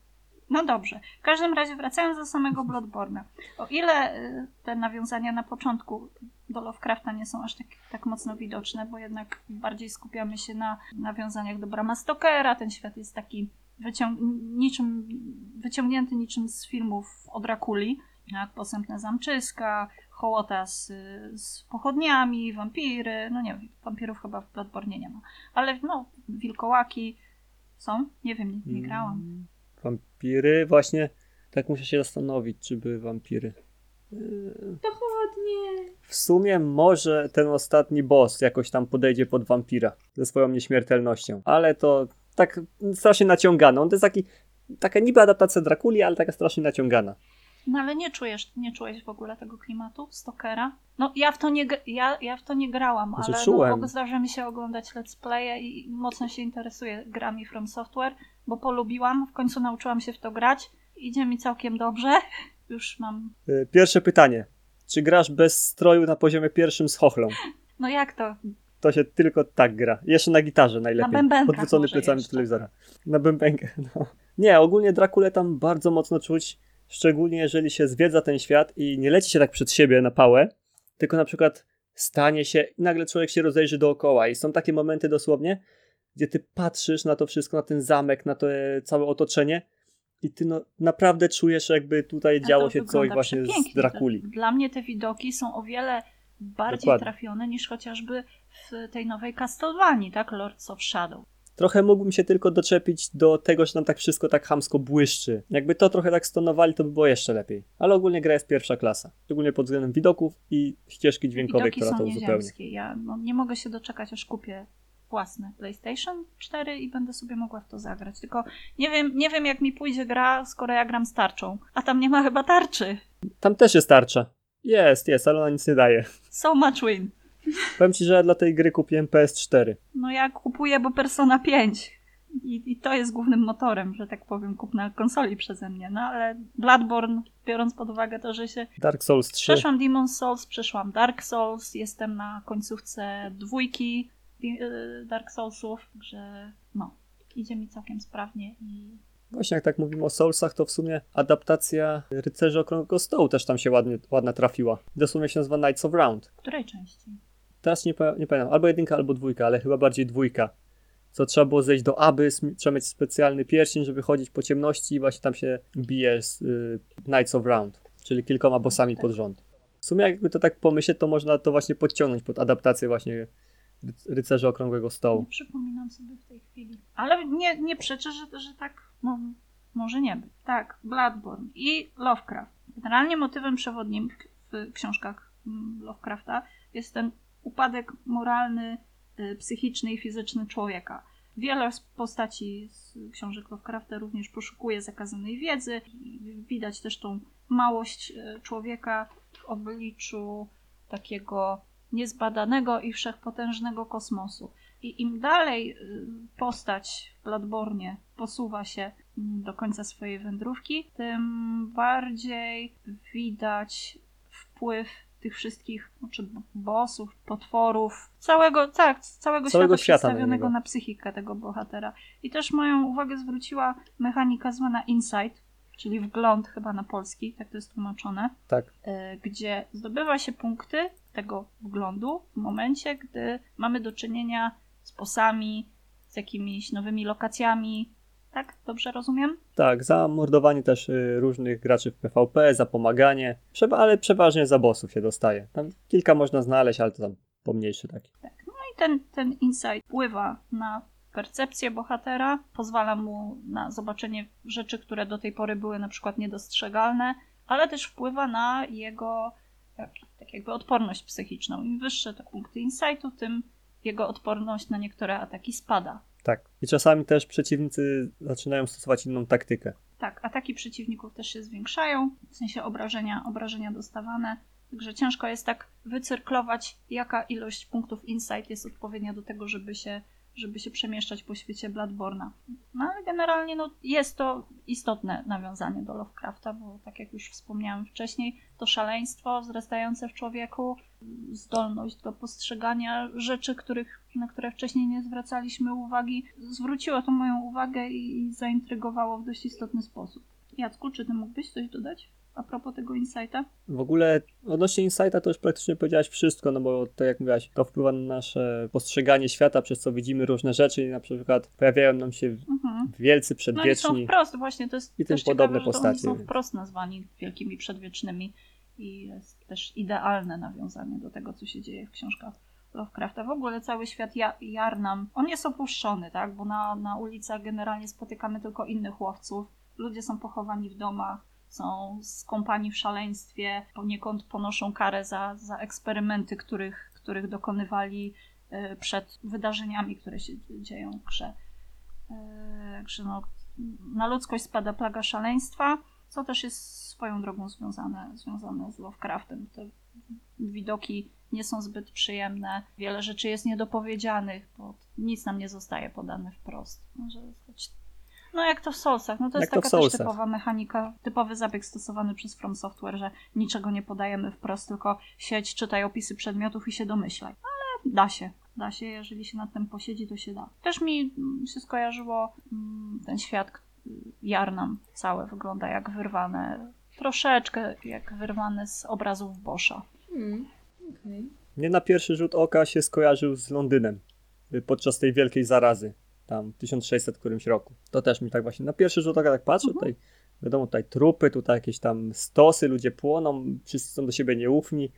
Speaker 2: No dobrze. W każdym razie wracając do samego Bloodborne'a. O ile y, te nawiązania na początku do Lovecrafta nie są aż tak, tak mocno widoczne, bo jednak bardziej skupiamy się na nawiązaniach do Brama Stokera. Ten świat jest taki wyciąg niczym, wyciągnięty niczym z filmów o Drakuli, jak Posępne Zamczyska, Hołota z, z pochodniami, wampiry, no nie, wampirów chyba w Bloodborne nie ma, ale no, wilkołaki są, nie wiem, nie, nie grałam.
Speaker 3: Mm, Wampiry? Właśnie tak muszę się zastanowić, czy były wampiry. Yy,
Speaker 1: Dochodnie.
Speaker 3: W sumie może ten ostatni boss jakoś tam podejdzie pod wampira ze swoją nieśmiertelnością, ale to tak strasznie naciągane. On to jest taki, taka niby adaptacja Drakuli, ale taka strasznie naciągana.
Speaker 2: No ale nie czujesz, nie czułeś w ogóle tego klimatu Stokera? No ja w to nie, ja, ja w to nie grałam,
Speaker 3: Znaczy,
Speaker 2: ale
Speaker 3: czułem.
Speaker 2: no, zdarza mi się oglądać let's playe i mocno się interesuję grami From Software, bo polubiłam, w końcu nauczyłam się w to grać, idzie mi całkiem dobrze, już mam,
Speaker 3: Yy, Pierwsze pytanie. Czy grasz bez stroju na poziomie pierwszym z chochlą?
Speaker 2: no jak to?
Speaker 3: To się tylko tak gra. Jeszcze na gitarze najlepiej.
Speaker 2: bębenkach
Speaker 3: Odwrócony
Speaker 2: może
Speaker 3: plecami do telewizora. Na bębenkach, no. Nie, ogólnie Drakule tam bardzo mocno czuć, szczególnie jeżeli się zwiedza ten świat i nie leci się tak przed siebie na pałę, tylko na przykład stanie się i nagle człowiek się rozejrzy dookoła i są takie momenty dosłownie, gdzie ty patrzysz na to wszystko, na ten zamek, na to e, całe otoczenie i ty no, naprawdę czujesz, jakby tutaj działo się coś właśnie z Drakuli.
Speaker 2: Dla mnie te widoki są o wiele bardziej
Speaker 3: Dokładnie.
Speaker 2: trafione niż chociażby w tej nowej Castlevanii, tak? Lords of Shadow.
Speaker 3: Trochę mógłbym się tylko doczepić do tego, że nam tak wszystko tak chamsko błyszczy. Jakby to trochę tak stonowali, to by było jeszcze lepiej. Ale ogólnie gra jest pierwsza klasa. Szczególnie pod względem widoków i ścieżki dźwiękowej,
Speaker 2: Widoki
Speaker 3: która
Speaker 2: są
Speaker 3: to uzupełnia.
Speaker 2: Ja no, nie mogę się doczekać, aż kupię własne PlayStation 4 i będę sobie mogła w to zagrać. Tylko nie wiem, nie wiem jak mi pójdzie gra, skoro ja gram z tarczą. A tam nie ma chyba tarczy.
Speaker 3: Tam też jest tarcza. Jest, jest, ale ona nic nie daje.
Speaker 2: So much win.
Speaker 3: Powiem ci, że ja dla tej gry kupiłem PS4.
Speaker 2: No ja kupuję, bo Persona 5. I, I to jest głównym motorem, że tak powiem, kupna konsoli przeze mnie. No ale Bloodborne, biorąc pod uwagę to, że się
Speaker 3: Dark Souls 3.
Speaker 2: Przeszłam Demon's Souls, przeszłam Dark Souls, jestem na końcówce dwójki y, Dark Soulsów, także no, idzie mi całkiem sprawnie i
Speaker 3: Właśnie jak tak mówimy o Soulsach, to w sumie adaptacja Rycerzy Okrągłego Stołu też tam się ładnie, ładna trafiła. Dosłownie się nazywa Knights of Round.
Speaker 2: w której części?
Speaker 3: Teraz nie, nie pamiętam, albo jedynka, albo dwójka, ale chyba bardziej dwójka. Co trzeba było zejść do Abyss, m- trzeba mieć specjalny pierścień, żeby chodzić po ciemności i właśnie tam się bije z y, Knights of Round, czyli kilkoma bossami pod rząd. W sumie jakby to tak pomyśleć, to można to właśnie podciągnąć pod adaptację właśnie Ryc- Rycerzy Okrągłego
Speaker 2: Nie
Speaker 3: Stołu.
Speaker 2: przypominam sobie w tej chwili. Ale nie, nie przeczę, że, że tak, no, może nie być. Tak, Bloodborne i Lovecraft. Generalnie motywem przewodnim w książkach mm, Lovecrafta jest ten upadek moralny, y, psychiczny i fizyczny człowieka. Wiele z postaci z książek Lovecrafta również poszukuje zakazanej wiedzy. Widać też tą małość y, człowieka w obliczu takiego niezbadanego i wszechpotężnego kosmosu. I im dalej y, postać w Bloodborne posuwa się mm, do końca swojej wędrówki, tym bardziej widać wpływ tych wszystkich znaczy b- bossów, potworów, całego, tak, całego,
Speaker 3: Całego
Speaker 2: świata,
Speaker 3: świata na
Speaker 2: przedstawionego
Speaker 3: niego.
Speaker 2: na psychikę tego bohatera. I też moją uwagę zwróciła mechanika zwana Insight, czyli wgląd chyba na polski, tak to jest tłumaczone
Speaker 3: Tak.
Speaker 2: e, gdzie zdobywa się punkty tego wglądu w momencie, gdy mamy do czynienia z posami, z jakimiś nowymi lokacjami. Tak? Dobrze rozumiem?
Speaker 3: Tak, za mordowanie też y, różnych graczy w PvP, za pomaganie, ale przeważnie za bossów się dostaje. Tam kilka można znaleźć, ale to tam pomniejszy taki.
Speaker 2: No i ten, ten insight wpływa na percepcję bohatera, pozwala mu na zobaczenie rzeczy, które do tej pory były na przykład niedostrzegalne, ale też wpływa na jego tak, tak jakby odporność psychiczną. Im wyższe te punkty insightu, tym jego odporność na niektóre ataki spada.
Speaker 3: Tak. I czasami też przeciwnicy zaczynają stosować inną taktykę.
Speaker 2: Tak, ataki przeciwników też się zwiększają, w sensie obrażenia, obrażenia dostawane. Także ciężko jest tak wycyrklować, jaka ilość punktów insight jest odpowiednia do tego, żeby się, żeby się przemieszczać po świecie Bloodborna. No ale generalnie no, jest to istotne nawiązanie do Lovecrafta, bo tak jak już wspomniałem wcześniej, to szaleństwo wzrastające w człowieku, zdolność do postrzegania rzeczy, których, na które wcześniej nie zwracaliśmy uwagi, zwróciło to moją uwagę i, zaintrygowało w dość istotny sposób. Jacku, czy ty mógłbyś coś dodać a propos tego insighta?
Speaker 3: W ogóle odnośnie Insighta to już praktycznie powiedziałaś wszystko, no bo tak jak mówiłaś, to wpływa na nasze postrzeganie świata, przez co widzimy różne rzeczy i na przykład pojawiają nam się
Speaker 2: Mhm.
Speaker 3: wielcy
Speaker 2: No i są
Speaker 3: przedwieczni.
Speaker 2: wprost, właśnie to jest
Speaker 3: I tym podobne
Speaker 2: ciekawe,
Speaker 3: postacie,
Speaker 2: są wprost nazwani wielkimi przedwiecznymi i jest też idealne nawiązanie do tego, co się dzieje w książkach Lovecrafta. W ogóle cały świat ja Jarnam, on jest opuszczony, tak? Bo na, na ulicach generalnie spotykamy tylko innych łowców. Ludzie są pochowani w domach, są skąpani w szaleństwie, poniekąd ponoszą karę za, za eksperymenty, których, których dokonywali e, przed wydarzeniami, które się dzieją w grze. Także no, na ludzkość spada plaga szaleństwa, co też jest swoją drogą związane, związane z Lovecraftem. Te widoki nie są zbyt przyjemne, wiele rzeczy jest niedopowiedzianych, bo nic nam nie zostaje podane wprost. Może choć... No jak to w Soulsach, no to
Speaker 3: Jak
Speaker 2: jest
Speaker 3: to
Speaker 2: taka też typowa mechanika, typowy zabieg stosowany przez From Software, że niczego nie podajemy wprost, tylko sieć, czytaj opisy przedmiotów i się domyślaj. Ale da się. Da się, jeżeli się nad tym posiedzi, to się da. Też mi się skojarzyło mm, ten świat Jarnam całe wygląda jak wyrwane, troszeczkę jak wyrwane z obrazów Boscha.
Speaker 1: Hmm. okej.
Speaker 3: Mnie na pierwszy rzut oka się skojarzył z Londynem y, podczas tej wielkiej zarazy. tam w 1600 którymś roku. To też mi tak właśnie na pierwszy rzut oka tak patrzę, tutaj wiadomo, tutaj trupy, tutaj jakieś tam stosy, ludzie płoną, wszyscy są do siebie nieufni.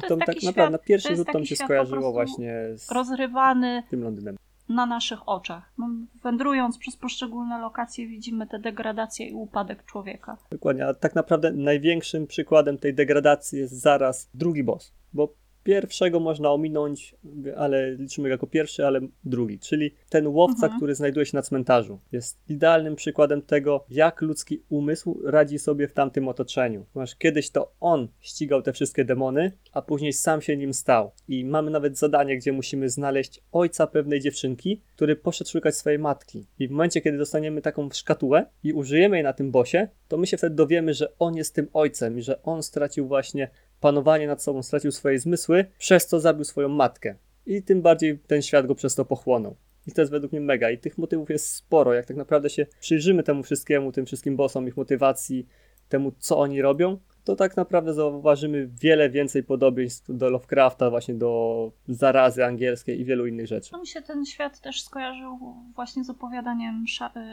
Speaker 2: To
Speaker 3: To, tak naprawdę
Speaker 2: świat-
Speaker 3: na pierwszy rzut to mi
Speaker 2: taki
Speaker 3: się skojarzyło właśnie z
Speaker 2: Rozrywany
Speaker 3: tym Londynem.
Speaker 2: Na naszych oczach. No, Wędrując przez poszczególne lokacje widzimy tę degradację i upadek człowieka.
Speaker 3: Dokładnie, a tak naprawdę największym przykładem tej degradacji jest zaraz drugi boss, bo pierwszego można ominąć, ale liczymy go jako pierwszy, ale drugi, czyli ten łowca,
Speaker 2: Mhm.
Speaker 3: który znajduje się na cmentarzu. Jest idealnym przykładem tego, jak ludzki umysł radzi sobie w tamtym otoczeniu. Ponieważ kiedyś to on ścigał te wszystkie demony, a później sam się nim stał. I mamy nawet zadanie, gdzie musimy znaleźć ojca pewnej dziewczynki, który poszedł szukać swojej matki. I w momencie, kiedy dostaniemy taką szkatułę i użyjemy jej na tym bosie, to my się wtedy dowiemy, że on jest tym ojcem i że on stracił właśnie panowanie nad sobą, stracił swoje zmysły, przez co zabił swoją matkę. I tym bardziej ten świat go przez to pochłonął. I to jest według mnie mega. I tych motywów jest sporo. Jak tak naprawdę się przyjrzymy temu wszystkiemu, tym wszystkim bossom, ich motywacji, temu, co oni robią, to tak naprawdę zauważymy wiele więcej podobieństw do Lovecrafta, właśnie do zarazy angielskiej i wielu innych rzeczy.
Speaker 2: Mi się ten świat też skojarzył właśnie z opowiadaniem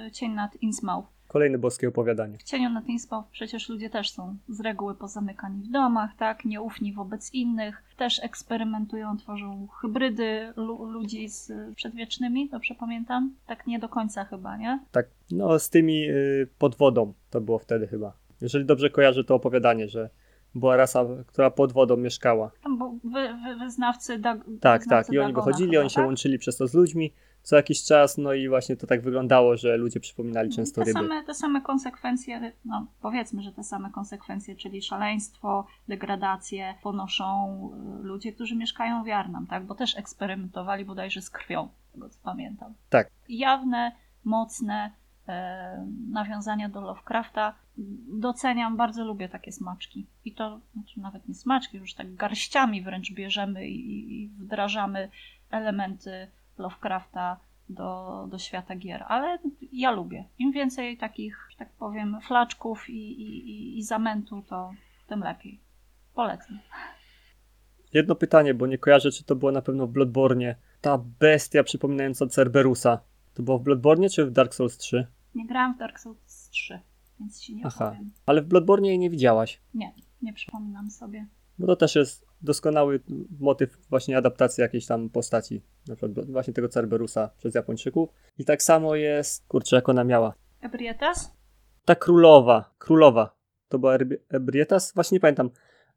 Speaker 2: y, Cień nad Innsmouth.
Speaker 3: Kolejne boskie opowiadanie.
Speaker 2: W Cieniu Innsmouth przecież ludzie też są z reguły pozamykani w domach, tak? Nieufni wobec innych. Też eksperymentują, tworzą hybrydy lu- ludzi z przedwiecznymi, dobrze pamiętam? Tak nie do końca chyba, nie?
Speaker 3: Tak, no z tymi y, pod wodą to było wtedy chyba. Jeżeli dobrze kojarzę to opowiadanie, że była rasa, która pod wodą mieszkała.
Speaker 2: Tam wy, wy, wyznawcy Dag-
Speaker 3: Tak,
Speaker 2: wyznawcy
Speaker 3: tak. I oni
Speaker 2: Dagona
Speaker 3: wychodzili, oni się
Speaker 2: tak?
Speaker 3: łączyli przez to z ludźmi co jakiś czas, no i właśnie to tak wyglądało, że ludzie przypominali często
Speaker 2: te
Speaker 3: ryby.
Speaker 2: same, te same konsekwencje, no powiedzmy, że te same konsekwencje, czyli szaleństwo, degradację ponoszą y, ludzie, którzy mieszkają w Jarnam, tak? Bo też eksperymentowali bodajże z krwią, tego co pamiętam.
Speaker 3: Tak.
Speaker 2: Jawne, mocne e, nawiązania do Lovecrafta. Doceniam, bardzo lubię takie smaczki. I to znaczy nawet nie smaczki, już tak garściami wręcz bierzemy i- i wdrażamy elementy Lovecrafta do, do świata gier, ale ja lubię. Im więcej takich, tak powiem, flaczków i, i, i- zamętu, to tym lepiej. Polecam.
Speaker 3: Jedno pytanie, bo nie kojarzę, czy to było na pewno w Bloodborne. Ta bestia przypominająca Cerberusa. To było w Bloodborne czy w Dark Souls 3?
Speaker 2: Nie grałam w Dark Souls 3, więc ci nie
Speaker 3: Aha.
Speaker 2: powiem.
Speaker 3: Ale w Bloodborne jej nie widziałaś.
Speaker 2: Nie, nie przypominam sobie.
Speaker 3: Bo to też jest doskonały motyw właśnie adaptacji jakiejś tam postaci. Na przykład właśnie tego Cerberusa przez Japończyków. I tak samo jest, kurczę, jak ona miała.
Speaker 2: Ebrietas?
Speaker 3: Ta królowa, królowa. To była Ebrietas? Właśnie nie pamiętam.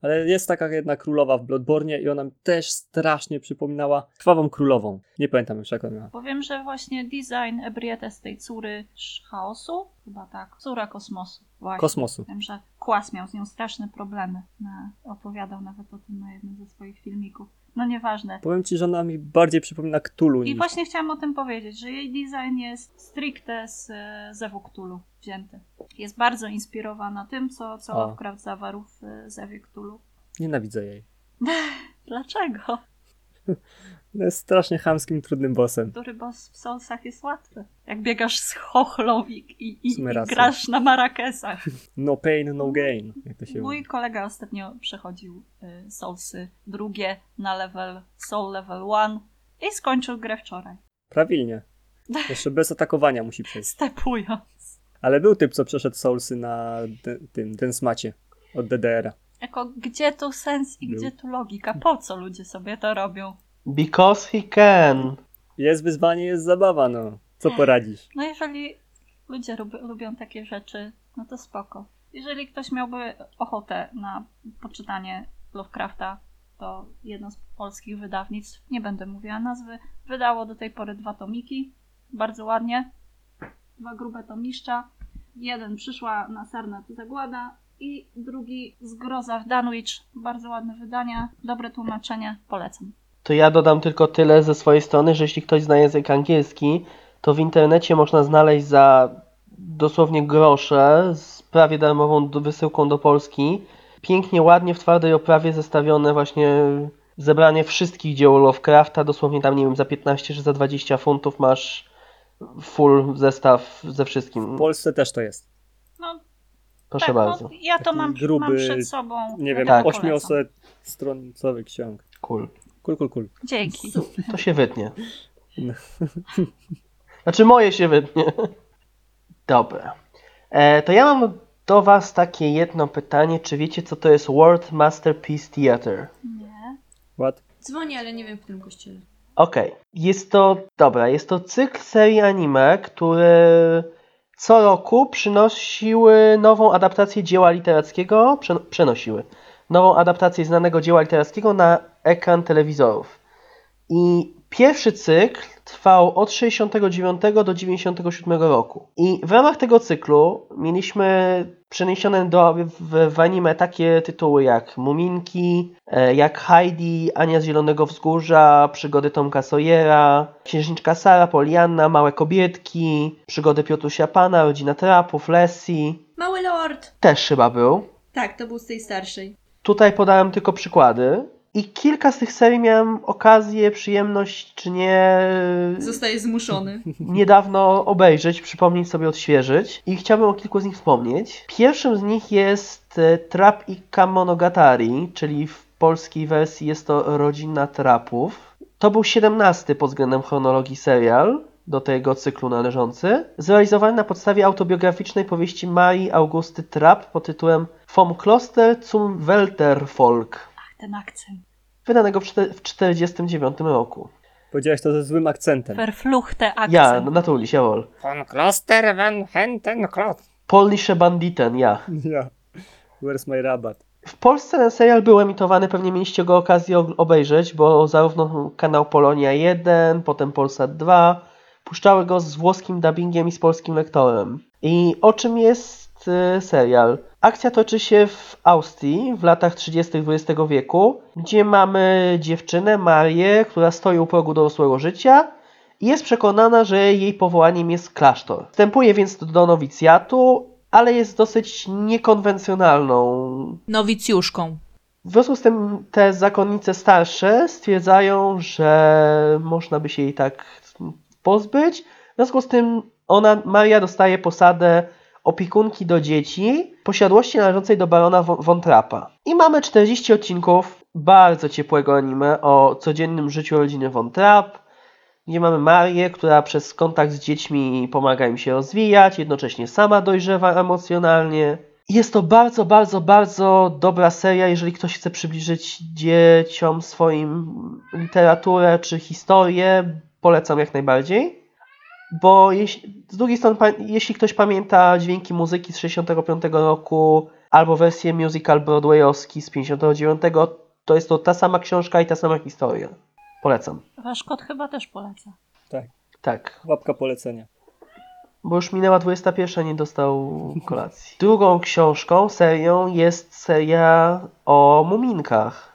Speaker 3: Ale jest taka jedna królowa w Bloodborne i ona mi też strasznie przypominała krwawą królową. Nie pamiętam już jak ona miała.
Speaker 2: Powiem, że właśnie design Ebrietas tej córy chaosu, chyba tak, córa kosmosu. Właśnie.
Speaker 3: Kosmosu.
Speaker 2: Wiem, że Kłas miał z nią straszne problemy. Na, opowiadał nawet o tym na jednym ze swoich filmików. No nieważne.
Speaker 3: Powiem ci, że ona mi bardziej przypomina Cthulhu
Speaker 2: I
Speaker 3: niż...
Speaker 2: właśnie chciałam o tym powiedzieć, że jej design jest stricte z e, Zewu Cthulhu wzięty. Jest bardzo inspirowana tym, co, co. Lovecraft zawarł w e, Zewie Cthulhu.
Speaker 3: Nienawidzę jej.
Speaker 2: Dlaczego?
Speaker 3: No jest strasznie chamskim, trudnym bossem.
Speaker 2: Który boss w Soulsach jest łatwy. Jak biegasz z chochlą i, i, i, grasz na marakesach.
Speaker 3: No pain, no gain.
Speaker 2: Mój kolega ostatnio przechodził y, Soulsy drugie na level Soul level 1 i skończył grę wczoraj.
Speaker 3: Prawilnie. Jeszcze bez atakowania musi przejść.
Speaker 2: Stepując.
Speaker 3: Ale był typ, co przeszedł Soulsy na tym, ten smacie od DDR-a.
Speaker 2: Jako gdzie tu sens i gdzie tu logika? Po co ludzie sobie to robią?
Speaker 4: Because he can.
Speaker 3: Jest wyzwanie, jest zabawa, no. Co poradzisz?
Speaker 2: No jeżeli ludzie lubi, lubią takie rzeczy, no to spoko. Jeżeli ktoś miałby ochotę na poczytanie Lovecrafta, to jedno z polskich wydawnictw, nie będę mówiła nazwy, wydało do tej pory dwa tomiki. Bardzo ładnie. Dwa grube tomiszcza. Jeden przyszła na Sarnat Zagłada i drugi Zgroza w Dunwich. Bardzo ładne wydania, dobre tłumaczenie, polecam.
Speaker 4: To ja dodam tylko tyle ze swojej strony, że jeśli ktoś zna język angielski, to w internecie można znaleźć za dosłownie grosze z prawie darmową wysyłką do Polski pięknie, ładnie w twardej oprawie zestawione właśnie zebranie wszystkich dzieł Lovecrafta, dosłownie tam nie wiem, za 15 czy za 20 funtów masz full zestaw ze wszystkim.
Speaker 3: W Polsce też to jest.
Speaker 2: No,
Speaker 4: Proszę
Speaker 2: tak,
Speaker 4: bardzo.
Speaker 2: No, ja to mam,
Speaker 3: gruby,
Speaker 2: mam przed sobą.
Speaker 3: Nie wiem,
Speaker 4: Tak.
Speaker 2: polecam.
Speaker 3: 800 stroncowych ksiąg.
Speaker 4: Cool.
Speaker 3: Kul, kul, kul.
Speaker 2: Dzięki.
Speaker 4: To się wytnie. Znaczy moje się wytnie. Dobra. E, to ja mam do was takie jedno pytanie. Czy wiecie, co to jest World Masterpiece Theater?
Speaker 2: Nie.
Speaker 3: What?
Speaker 1: Dzwonię, ale nie wiem w którym kościele.
Speaker 4: Okej. Jest to, dobra, jest to cykl serii anime, które co roku przynosiły nową adaptację dzieła literackiego, przen- przenosiły nową adaptację znanego dzieła literackiego na ekran telewizorów. I pierwszy cykl trwał od 69 do 97 roku. I w ramach tego cyklu mieliśmy przeniesione do, w, w anime takie tytuły jak Muminki, e, jak Heidi, Ania z Zielonego Wzgórza, Przygody Tomka Sawyera, Księżniczka Sara, Polianna, Małe Kobietki, Przygody Piotrusia Pana, Rodzina Trapów, Lessie.
Speaker 1: Mały lord!
Speaker 4: Też chyba był.
Speaker 1: Tak, to był z tej starszej.
Speaker 4: Tutaj podałem tylko przykłady. I kilka z tych serii miałem okazję, przyjemność, czy nie,
Speaker 1: Zostaje zmuszony.
Speaker 4: niedawno obejrzeć, przypomnieć sobie, odświeżyć. I chciałbym o kilku z nich wspomnieć. Pierwszym z nich jest e, Trap i Kamonogatari, czyli w polskiej wersji jest to Rodzina Trapów. To był 17 pod względem chronologii serial do tego cyklu należący, zrealizowany na podstawie autobiograficznej powieści Marii Augusty Trapp pod tytułem Vom Kloster zum Weltervolk,
Speaker 2: ten akcent.
Speaker 4: wydanego w czte- w 1949 roku.
Speaker 3: Powiedziałeś to ze złym akcentem.
Speaker 2: Verfluchte akcent.
Speaker 4: Ja, no, natürlich, jawohl.
Speaker 3: Von Kloster van Henten Klot.
Speaker 4: Polnische Banditen, ja.
Speaker 3: Ja. Where's my rabat?
Speaker 4: W Polsce ten serial był emitowany, pewnie mieliście go okazję obejrzeć, bo zarówno kanał Polonia 1, potem Polsat 2 puszczały go z włoskim dubbingiem i z polskim lektorem. I o czym jest y, serial? Akcja toczy się w Austrii w latach 30. XX wieku, gdzie mamy dziewczynę, Marię, która stoi u progu dorosłego życia i jest przekonana, że jej powołaniem jest klasztor. Wstępuje więc do nowicjatu, ale jest dosyć niekonwencjonalną
Speaker 1: Nowicjuszką.
Speaker 4: w związku z tym te zakonnice starsze stwierdzają, że można by się jej tak pozbyć. W związku z tym ona, Maria dostaje posadę opiekunki do dzieci posiadłości należącej do barona Trappa. I mamy 40 odcinków bardzo ciepłego anime o codziennym życiu rodziny Von Trapp, gdzie mamy Marię, która przez kontakt z dziećmi pomaga im się rozwijać, jednocześnie sama dojrzewa emocjonalnie. Jest to bardzo, bardzo, bardzo dobra seria, jeżeli ktoś chce przybliżyć dzieciom swoim literaturę czy historię, polecam jak najbardziej. Bo jeśli, z drugiej strony, jeśli ktoś pamięta dźwięki muzyki z 65 roku albo wersję musical broadwayowski z 59, to jest to ta sama książka i ta sama historia. Polecam.
Speaker 2: Wasz kot chyba też poleca.
Speaker 3: Tak.
Speaker 4: Tak.
Speaker 3: Łapka polecenia.
Speaker 4: Bo już minęła 21, nie dostał kolacji. Drugą książką, serią jest seria o muminkach.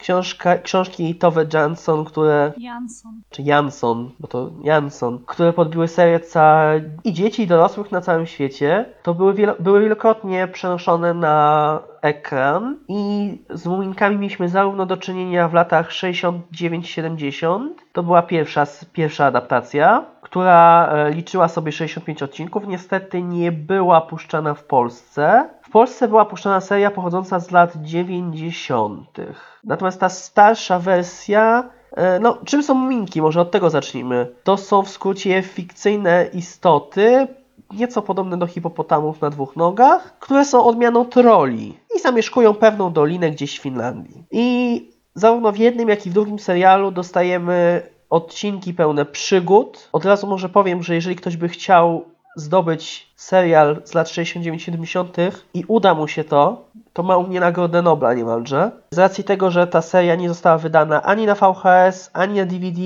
Speaker 4: Książka, książki Tove Jansson, które
Speaker 2: Jansson.
Speaker 4: czy Jansson, bo to Jansson, które podbiły serca i dzieci, i dorosłych na całym świecie, to były, wielo, były wielokrotnie przenoszone na ekran i z Muminkami mieliśmy zarówno do czynienia w latach 69-70, to była pierwsza, pierwsza adaptacja, która e, liczyła sobie 65 odcinków, niestety nie była puszczana w Polsce. W Polsce była puszczana seria pochodząca z lat 90. Natomiast ta starsza wersja E, No, czym są muminki? Może od tego zacznijmy. To są w skrócie fikcyjne istoty, nieco podobne do hipopotamów na dwóch nogach, które są odmianą troli i zamieszkują pewną dolinę gdzieś w Finlandii. I zarówno w jednym, jak i w drugim serialu dostajemy odcinki pełne przygód. Od razu może powiem, że jeżeli ktoś by chciał zdobyć serial z lat 69-70 i uda mu się to, to ma u mnie nagrodę Nobla niemalże. Z racji tego, że ta seria nie została wydana ani na VHS, ani na DVD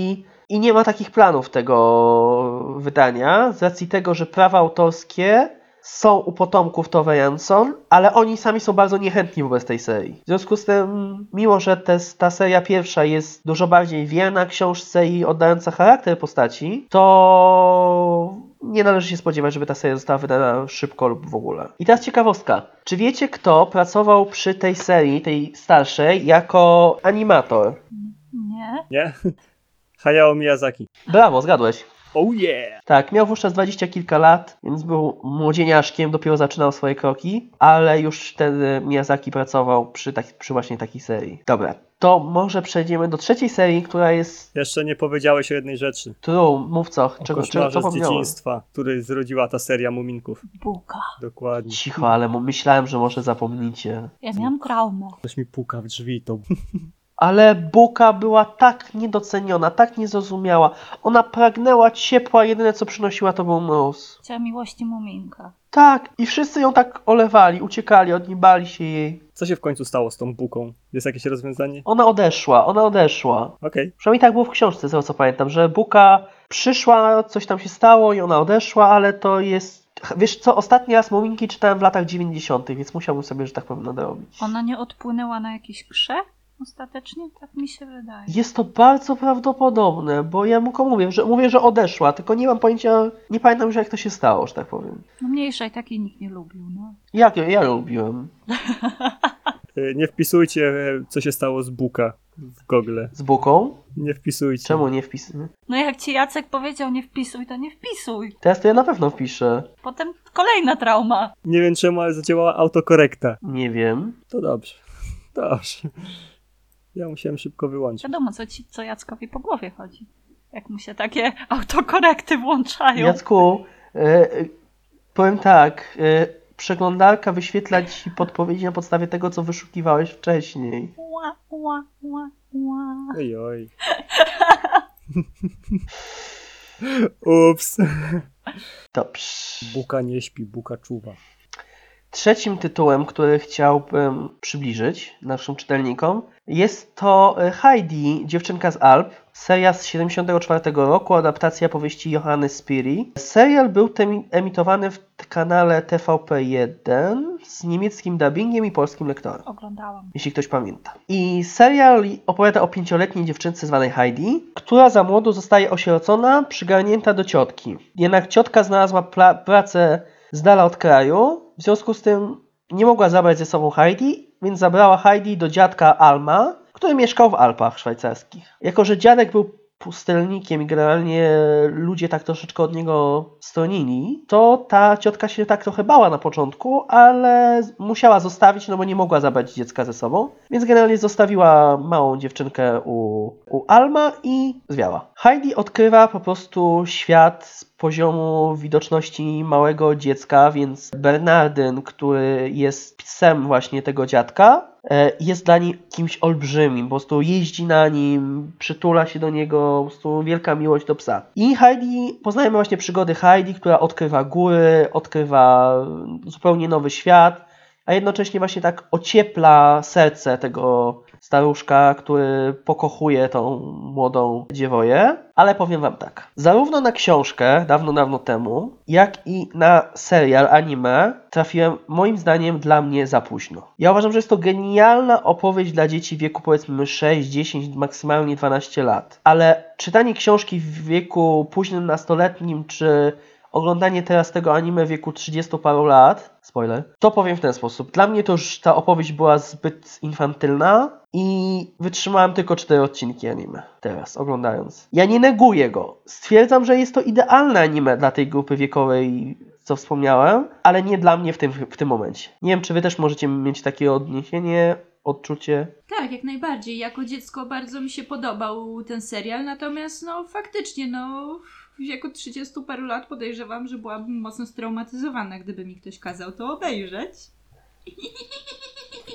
Speaker 4: i nie ma takich planów tego wydania, z racji tego, że prawa autorskie są u potomków Tove Jansson, ale oni sami są bardzo niechętni wobec tej serii. W związku z tym, mimo że te, ta seria pierwsza jest dużo bardziej wierna książce i oddająca charakter postaci, to nie należy się spodziewać, żeby ta seria została wydana szybko lub w ogóle. I teraz ciekawostka. Czy wiecie, kto pracował przy tej serii, tej starszej, jako animator?
Speaker 2: Nie.
Speaker 3: Nie? Hayao Miyazaki.
Speaker 4: Brawo, zgadłeś.
Speaker 3: Oh yeah!
Speaker 4: Tak, miał wówczas dwadzieścia kilka lat, więc był młodzieniaszkiem, dopiero zaczynał swoje kroki, ale już wtedy Miyazaki pracował przy, tak, przy właśnie takiej serii. Dobra, to może przejdziemy do trzeciej serii, która jest...
Speaker 3: Jeszcze nie powiedziałeś o jednej rzeczy.
Speaker 4: True, mów co,
Speaker 3: O
Speaker 4: czego, czego, co
Speaker 3: z dzieciństwa, który zrodziła ta seria Muminków.
Speaker 2: Buka.
Speaker 3: Dokładnie.
Speaker 4: Cicho, ale myślałem, że może zapomnicie.
Speaker 2: Ja miałam traumę.
Speaker 3: Ktoś mi puka w drzwi, to
Speaker 4: Ale Buka była tak niedoceniona, tak niezrozumiała. Ona pragnęła ciepła, jedyne co przynosiła to był mróz.
Speaker 2: Chciała miłości muminka.
Speaker 4: Tak, i wszyscy ją tak olewali, uciekali od niej, bali się jej.
Speaker 3: Co się w końcu stało z tą buką? Jest jakieś rozwiązanie?
Speaker 4: Ona odeszła, ona odeszła.
Speaker 3: Okej.
Speaker 4: Przynajmniej tak było w książce, z tego co pamiętam, że Buka przyszła, coś tam się stało i ona odeszła, ale to jest... Wiesz co, ostatni raz Muminki czytałem w latach 90., więc musiałbym sobie, że tak powiem, nadrobić.
Speaker 2: Ona nie odpłynęła na jakiś krze? Ostatecznie? Tak mi się wydaje.
Speaker 4: Jest to bardzo prawdopodobne, bo ja mu mówię, że mówię, że odeszła, tylko nie mam pojęcia, nie pamiętam już jak to się stało, że tak powiem.
Speaker 2: No mniejsza i takiej nikt nie lubił, no.
Speaker 4: Jak ja, ja lubiłem.
Speaker 3: Y, Nie wpisujcie, e, co się stało z buka w Google.
Speaker 4: Z Buką?
Speaker 3: Nie wpisujcie.
Speaker 4: Czemu nie wpisuję?
Speaker 2: No jak ci Jacek powiedział nie wpisuj, to nie wpisuj.
Speaker 4: Teraz to ja na pewno wpiszę.
Speaker 2: Potem kolejna trauma.
Speaker 3: Nie wiem czemu, ale zadziałała autokorekta.
Speaker 4: Nie wiem.
Speaker 3: To dobrze. Dobrze. Ja musiałem szybko wyłączyć.
Speaker 2: Wiadomo, co, ci, co Jackowi po głowie chodzi. Jak mu się takie autokorekty włączają.
Speaker 4: Jacku, e, powiem tak, e, przeglądarka wyświetla ci podpowiedzi na podstawie tego, co wyszukiwałeś wcześniej.
Speaker 2: Ła, ła, ła, ła.
Speaker 3: Oj, oj. Ups.
Speaker 4: Dobrze.
Speaker 3: Buka nie śpi, buka czuwa.
Speaker 4: Trzecim tytułem, który chciałbym przybliżyć naszym czytelnikom, jest to e, Heidi, dziewczynka z Alp, seria z 74 roku, adaptacja powieści Johanny Spiri. Serial był emitowany w kanale TVP1 z niemieckim dubbingiem i polskim lektorem
Speaker 2: Oglądałam.
Speaker 4: jeśli ktoś pamięta. I serial opowiada o pięcioletniej dziewczynce zwanej Heidi, która za młodu zostaje osierocona, przygarnięta do ciotki. Jednak ciotka znalazła pracę z dala od kraju, w związku z tym nie mogła zabrać ze sobą Heidi, więc zabrała Heidi do dziadka Alma, który mieszkał w Alpach szwajcarskich. Jako, że dziadek był pustelnikiem i generalnie ludzie tak troszeczkę od niego stronili, to ta ciotka się tak trochę bała na początku, ale musiała zostawić, no bo nie mogła zabrać dziecka ze sobą, więc generalnie zostawiła małą dziewczynkę u, u Alma i zwiała. Heidi odkrywa po prostu świat z poziomu widoczności małego dziecka, więc Bernardyn, który jest psem właśnie tego dziadka, e, jest dla niej kimś olbrzymim, po prostu jeździ na nim, przytula się do niego, po prostu wielka miłość do psa. I Heidi, poznajemy właśnie przygody Heidi, która odkrywa góry, odkrywa zupełnie nowy świat, a jednocześnie właśnie tak ociepla serce tego staruszka, który pokochuje tą młodą dziewoję. Ale powiem wam tak, zarówno na książkę dawno, dawno temu, jak i na serial anime trafiłem moim zdaniem dla mnie za późno. Ja uważam, że jest to genialna opowieść dla dzieci w wieku powiedzmy 6, 10, maksymalnie 12 lat. Ale czytanie książki w wieku późnym nastoletnim, czy oglądanie teraz tego anime w wieku 30 paru lat, spoiler, to powiem w ten sposób. Dla mnie to już ta opowieść była zbyt infantylna i wytrzymałem tylko cztery odcinki anime teraz, oglądając. Ja nie neguję go. Stwierdzam, że jest to idealne anime dla tej grupy wiekowej, co wspomniałem, ale nie dla mnie w tym, w tym momencie. Nie wiem, czy wy też możecie mieć takie odniesienie, odczucie.
Speaker 1: Tak, jak najbardziej. Jako dziecko bardzo mi się podobał ten serial, natomiast no faktycznie, no w wieku 30 paru lat podejrzewam, że byłabym mocno straumatyzowana, gdyby mi ktoś kazał to obejrzeć.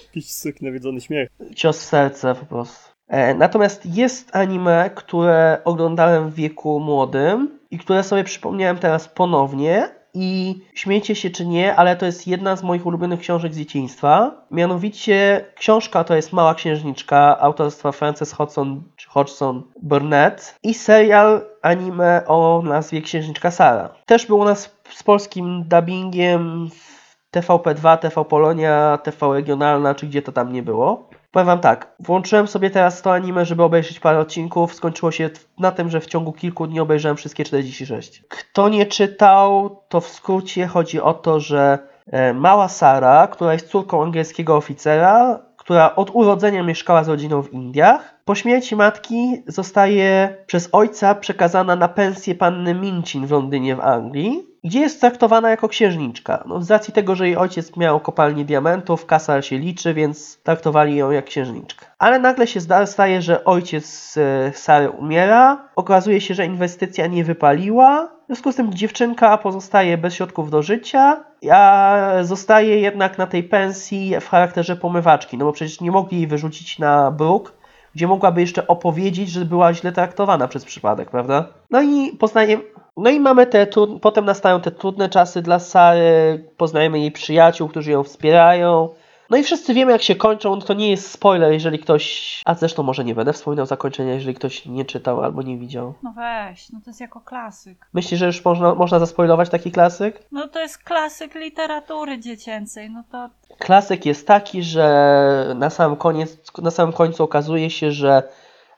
Speaker 3: Jakiś syk, nawiedzony śmiech.
Speaker 4: cios w serce po prostu. E, natomiast jest anime, które oglądałem w wieku młodym i które sobie przypomniałem teraz ponownie i śmiejcie się czy nie, ale to jest jedna z moich ulubionych książek z dzieciństwa. Mianowicie książka to jest Mała Księżniczka autorstwa Frances Hodgson, czy Hodgson Burnett i serial anime o nazwie Księżniczka Sara. Też był u nas z polskim dubbingiem w TVP2, TV Polonia, TV Regionalna, czy gdzie to tam nie było. Powiem wam tak, włączyłem sobie teraz to anime, żeby obejrzeć parę odcinków. Skończyło się na tym, że w ciągu kilku dni obejrzałem wszystkie 46. Kto nie czytał, to w skrócie chodzi o to, że e, mała Sara, która jest córką angielskiego oficera, która od urodzenia mieszkała z rodziną w Indiach, Po śmierci matki zostaje przez ojca przekazana na pensję panny Mincin w Londynie w Anglii, gdzie jest traktowana jako księżniczka. No, z racji tego, że jej ojciec miał kopalnię diamentów, kasa się liczy, więc traktowali ją jak księżniczkę. Ale nagle się staje, że ojciec e, Sary umiera, okazuje się, że inwestycja nie wypaliła, w związku z tym dziewczynka pozostaje bez środków do życia, a zostaje jednak na tej pensji w charakterze pomywaczki, no bo przecież nie mogli jej wyrzucić na bruk, gdzie mogłaby jeszcze opowiedzieć, że była źle traktowana przez przypadek, prawda? No i poznaje, no i mamy te, tru- potem nastają te trudne czasy dla Sary, poznajemy jej przyjaciół, którzy ją wspierają. No i wszyscy wiemy, jak się kończą. No to nie jest spoiler, jeżeli ktoś. A zresztą może nie będę wspominał zakończenia, jeżeli ktoś nie czytał albo nie widział.
Speaker 2: No weź, no to jest jako klasyk.
Speaker 4: Myślisz, że już można, można zaspoilować taki klasyk?
Speaker 2: No to jest klasyk literatury dziecięcej, no to
Speaker 4: Klasyk jest taki, że na samym, koniec, na samym końcu okazuje się, że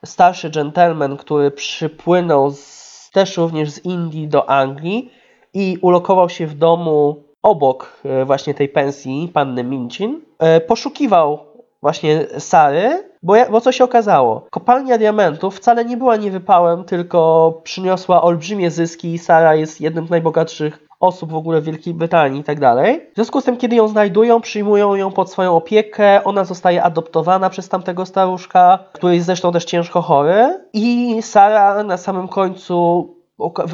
Speaker 4: starszy gentleman, który przypłynął z, też również z Indii do Anglii i ulokował się w domu obok e, właśnie tej pensji panny Mincin, e, poszukiwał właśnie Sary, bo, bo co się okazało? Kopalnia diamentów wcale nie była niewypałem, tylko przyniosła olbrzymie zyski i Sara jest jednym z najbogatszych osób w ogóle w Wielkiej Brytanii i tak dalej. W związku z tym, kiedy ją znajdują, przyjmują ją pod swoją opiekę, ona zostaje adoptowana przez tamtego staruszka, który jest zresztą też ciężko chory i Sara na samym końcu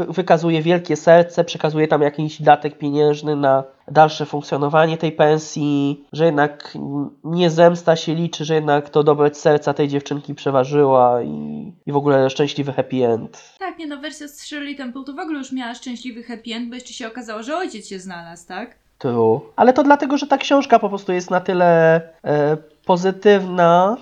Speaker 4: wykazuje wielkie serce, przekazuje tam jakiś datek pieniężny na dalsze funkcjonowanie tej pensji, że jednak nie zemsta się liczy, że jednak to dobroć serca tej dziewczynki przeważyła i, i w ogóle szczęśliwy happy end.
Speaker 1: Tak, nie no, wersja z Shirley Temple to w ogóle już miała szczęśliwy happy end, bo jeszcze się okazało, że ojciec się znalazł, tak?
Speaker 4: True. Ale to dlatego, że ta książka po prostu jest na tyle e, pozytywna,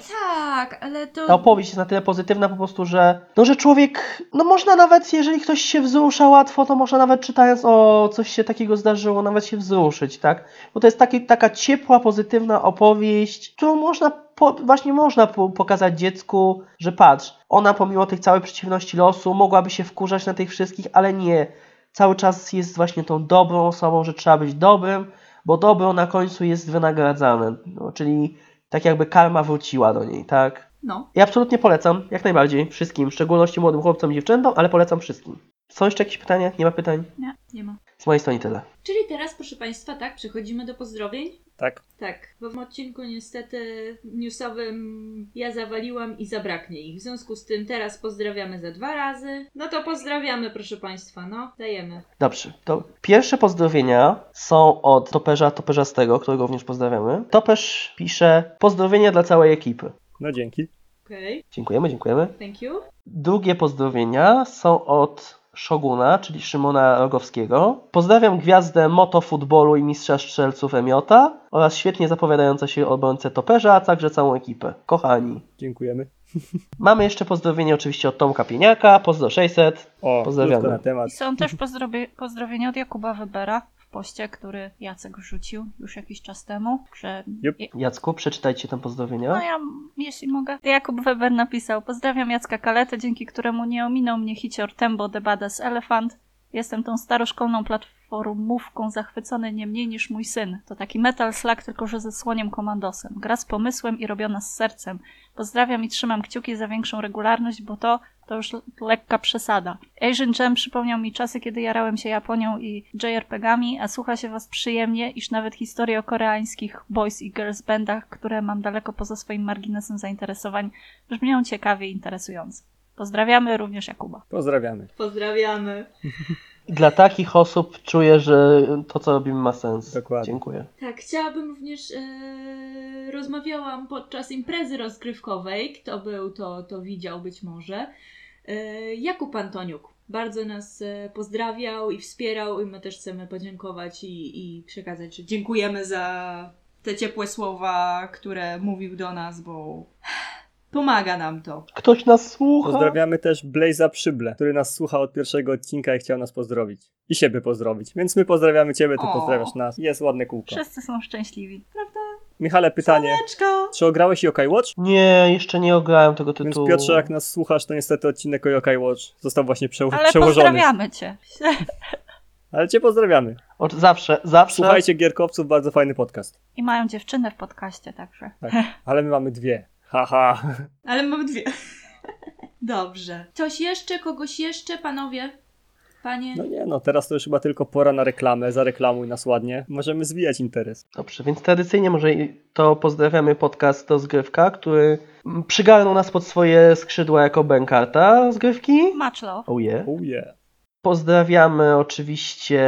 Speaker 1: Tak, ale to...
Speaker 4: ta opowieść jest na tyle pozytywna po prostu, że no, że człowiek, no można nawet, jeżeli ktoś się wzrusza łatwo, to można nawet czytając o coś się takiego zdarzyło, nawet się wzruszyć, tak? Bo to jest taki, taka ciepła, pozytywna opowieść, którą można, po, właśnie można po, pokazać dziecku, że patrz, ona pomimo tych całej przeciwności losu mogłaby się wkurzać na tych wszystkich, ale nie. Cały czas jest właśnie tą dobrą osobą, że trzeba być dobrym, bo dobro na końcu jest wynagradzane. No, czyli tak jakby karma wróciła do niej, tak?
Speaker 1: No.
Speaker 4: I absolutnie polecam, jak najbardziej, wszystkim, w szczególności młodym chłopcom i dziewczętom, ale polecam wszystkim. Są jeszcze jakieś pytania? Nie ma pytań?
Speaker 2: nie.
Speaker 1: Nie ma.
Speaker 4: Z mojej strony tyle.
Speaker 1: Czyli teraz, proszę Państwa, tak, przechodzimy do pozdrowień.
Speaker 3: Tak.
Speaker 1: Tak, bo w odcinku niestety newsowym ja zawaliłam i zabraknie ich. W związku z tym teraz pozdrawiamy za dwa razy. No to pozdrawiamy, proszę Państwa, no, dajemy.
Speaker 4: Dobrze, to pierwsze pozdrowienia są od Toperza Toperzastego, którego również pozdrawiamy. Toperz pisze pozdrowienia dla całej ekipy.
Speaker 3: No dzięki.
Speaker 1: Okej,
Speaker 4: Dziękujemy, dziękujemy.
Speaker 1: thank you.
Speaker 4: Drugie pozdrowienia są od Szoguna, czyli Szymona Rogowskiego. Pozdrawiam gwiazdę motofutbolu i mistrza strzelców Emiota oraz świetnie zapowiadające się obrońcę Toperza, a także całą ekipę. Kochani.
Speaker 3: Dziękujemy.
Speaker 4: Mamy jeszcze pozdrowienie oczywiście od Tomka Pieniaka, pozdro 600.
Speaker 3: O,
Speaker 4: Pozdrawiamy.
Speaker 3: na temat.
Speaker 2: I są też pozdrowie- pozdrowienia od Jakuba Webera poście, który Jacek rzucił już jakiś czas temu, że...
Speaker 3: Jup.
Speaker 4: Jacku, przeczytajcie tam
Speaker 2: No
Speaker 4: pozdrowienia.
Speaker 2: ja, jeśli mogę. Jakub Weber napisał, pozdrawiam Jacka Kaletę, dzięki któremu nie ominął mnie hicior Tembo The Badass Elephant. Jestem tą staroszkolną platformówką zachwycony nie mniej niż mój syn. To taki metal slack, tylko że ze słoniem komandosem. Gra z pomysłem i robiona z sercem. Pozdrawiam i trzymam kciuki za większą regularność, bo to to już lekka przesada. Asian Jam przypomniał mi czasy, kiedy jarałem się Japonią i JRPG-ami, a słucha się was przyjemnie, iż nawet historie o koreańskich boys i girls bandach, które mam daleko poza swoim marginesem zainteresowań, brzmią ciekawie i interesująco. Pozdrawiamy również Jakuba.
Speaker 3: Pozdrawiamy.
Speaker 1: Pozdrawiamy.
Speaker 4: Dla takich osób czuję, że to co robimy ma sens.
Speaker 3: Dokładnie.
Speaker 4: Dziękuję.
Speaker 1: Tak, chciałabym również, e, rozmawiałam podczas imprezy rozgrywkowej, kto był, to, to widział być może, e, Jakub Antoniuk. Bardzo nas e, pozdrawiał i wspierał i my też chcemy podziękować i, i przekazać, że dziękujemy za te ciepłe słowa, które mówił do nas, bo pomaga nam to.
Speaker 4: Ktoś nas słucha.
Speaker 3: Pozdrawiamy też Blaze'a Przyble, który nas słucha od pierwszego odcinka i chciał nas pozdrowić. I siebie pozdrowić. Więc my pozdrawiamy ciebie, ty
Speaker 1: O.
Speaker 3: pozdrawiasz nas. Jest ładne kółko.
Speaker 2: Wszyscy są szczęśliwi. Prawda?
Speaker 3: Michale, pytanie.
Speaker 1: Słoneczko!
Speaker 3: Czy ograłeś Yokai Watch?
Speaker 4: Nie, jeszcze nie ograłem tego
Speaker 3: Więc
Speaker 4: tytułu.
Speaker 3: Piotrze, jak nas słuchasz, to niestety odcinek o Yokai Watch został właśnie prze-
Speaker 2: Ale
Speaker 3: przełożony.
Speaker 2: pozdrawiamy cię.
Speaker 3: Ale cię pozdrawiamy.
Speaker 4: O, zawsze, zawsze.
Speaker 3: Słuchajcie Gierkowców, bardzo fajny podcast.
Speaker 2: I mają dziewczynę w podcaście także.
Speaker 3: Tak. Ale my mamy dwie. Haha.
Speaker 1: Ale mamy dwie. Dobrze. Coś jeszcze? Kogoś jeszcze, panowie? Panie?
Speaker 3: No nie no, teraz to już chyba tylko pora na reklamę. Zareklamuj nas ładnie. Możemy zwijać interes.
Speaker 4: Dobrze, więc tradycyjnie może to pozdrawiamy podcast Rozgrywka, który mm, przygarnął nas pod swoje skrzydła jako bękarta rozgrywki.
Speaker 2: Much love.
Speaker 4: Oh yeah.
Speaker 3: Oh yeah.
Speaker 4: Pozdrawiamy oczywiście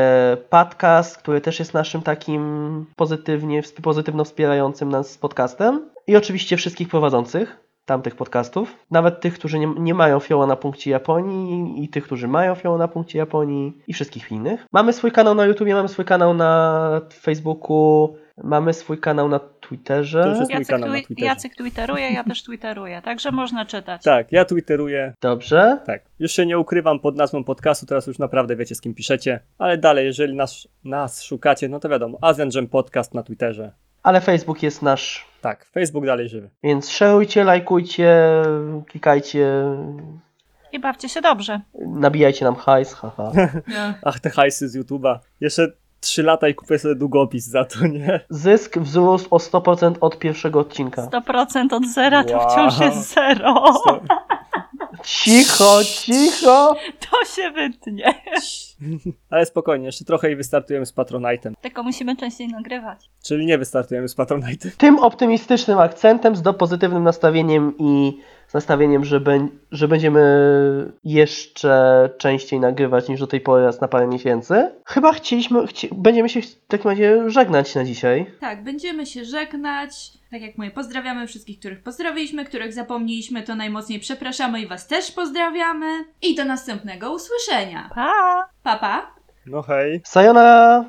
Speaker 4: podcast, który też jest naszym takim pozytywnie, pozytywno wspierającym nas podcastem. I oczywiście wszystkich prowadzących tamtych podcastów. Nawet tych, którzy nie, nie mają fioła na punkcie Japonii i tych, którzy mają fioła na punkcie Japonii i wszystkich innych. Mamy swój kanał na YouTubie, mamy swój kanał na Facebooku, mamy swój kanał na Twitterze.
Speaker 3: To już jest mój
Speaker 2: Jacek,
Speaker 3: kanał na
Speaker 2: twi-
Speaker 3: Twitterze.
Speaker 2: Jacek twitteruje, ja też twitteruję, także można czytać.
Speaker 3: Tak, ja twitteruję.
Speaker 4: Dobrze.
Speaker 3: Tak. Już się nie ukrywam pod nazwą podcastu, teraz już naprawdę wiecie z kim piszecie. Ale dalej, jeżeli nas, nas szukacie, no to wiadomo, Asian Jam Podcast na Twitterze.
Speaker 4: Ale Facebook jest nasz
Speaker 3: Tak, Facebook dalej żywy.
Speaker 4: Więc szerujcie, lajkujcie, klikajcie,
Speaker 2: I bawcie się dobrze.
Speaker 4: nabijajcie nam hajs, haha.
Speaker 3: Ach, te hajsy z YouTube'a. Jeszcze 3 lata i kupię sobie długopis za to, nie?
Speaker 4: Zysk wzrósł o 100% od pierwszego odcinka.
Speaker 2: 100% od zera to
Speaker 3: Wow.
Speaker 2: wciąż jest zero.
Speaker 3: Sto-
Speaker 4: Cicho, cicho!
Speaker 2: To się wytnie.
Speaker 3: Ale spokojnie, jeszcze trochę i wystartujemy z Patronite'em.
Speaker 2: Tylko musimy częściej nagrywać.
Speaker 3: Czyli nie wystartujemy z Patronite'em.
Speaker 4: Tym optymistycznym akcentem, z do pozytywnym nastawieniem i z nastawieniem, że, bę- że będziemy jeszcze częściej nagrywać niż do tej pory raz na parę miesięcy. Chyba chcieliśmy, chci- będziemy się w takim razie żegnać na dzisiaj.
Speaker 1: Tak, będziemy się żegnać. Tak jak mówię, pozdrawiamy wszystkich, których pozdrowiliśmy, których zapomnieliśmy, to najmocniej przepraszamy i Was też pozdrawiamy. I do następnego usłyszenia.
Speaker 2: Pa!
Speaker 1: Pa, pa!
Speaker 3: No hej.
Speaker 4: Sayonara!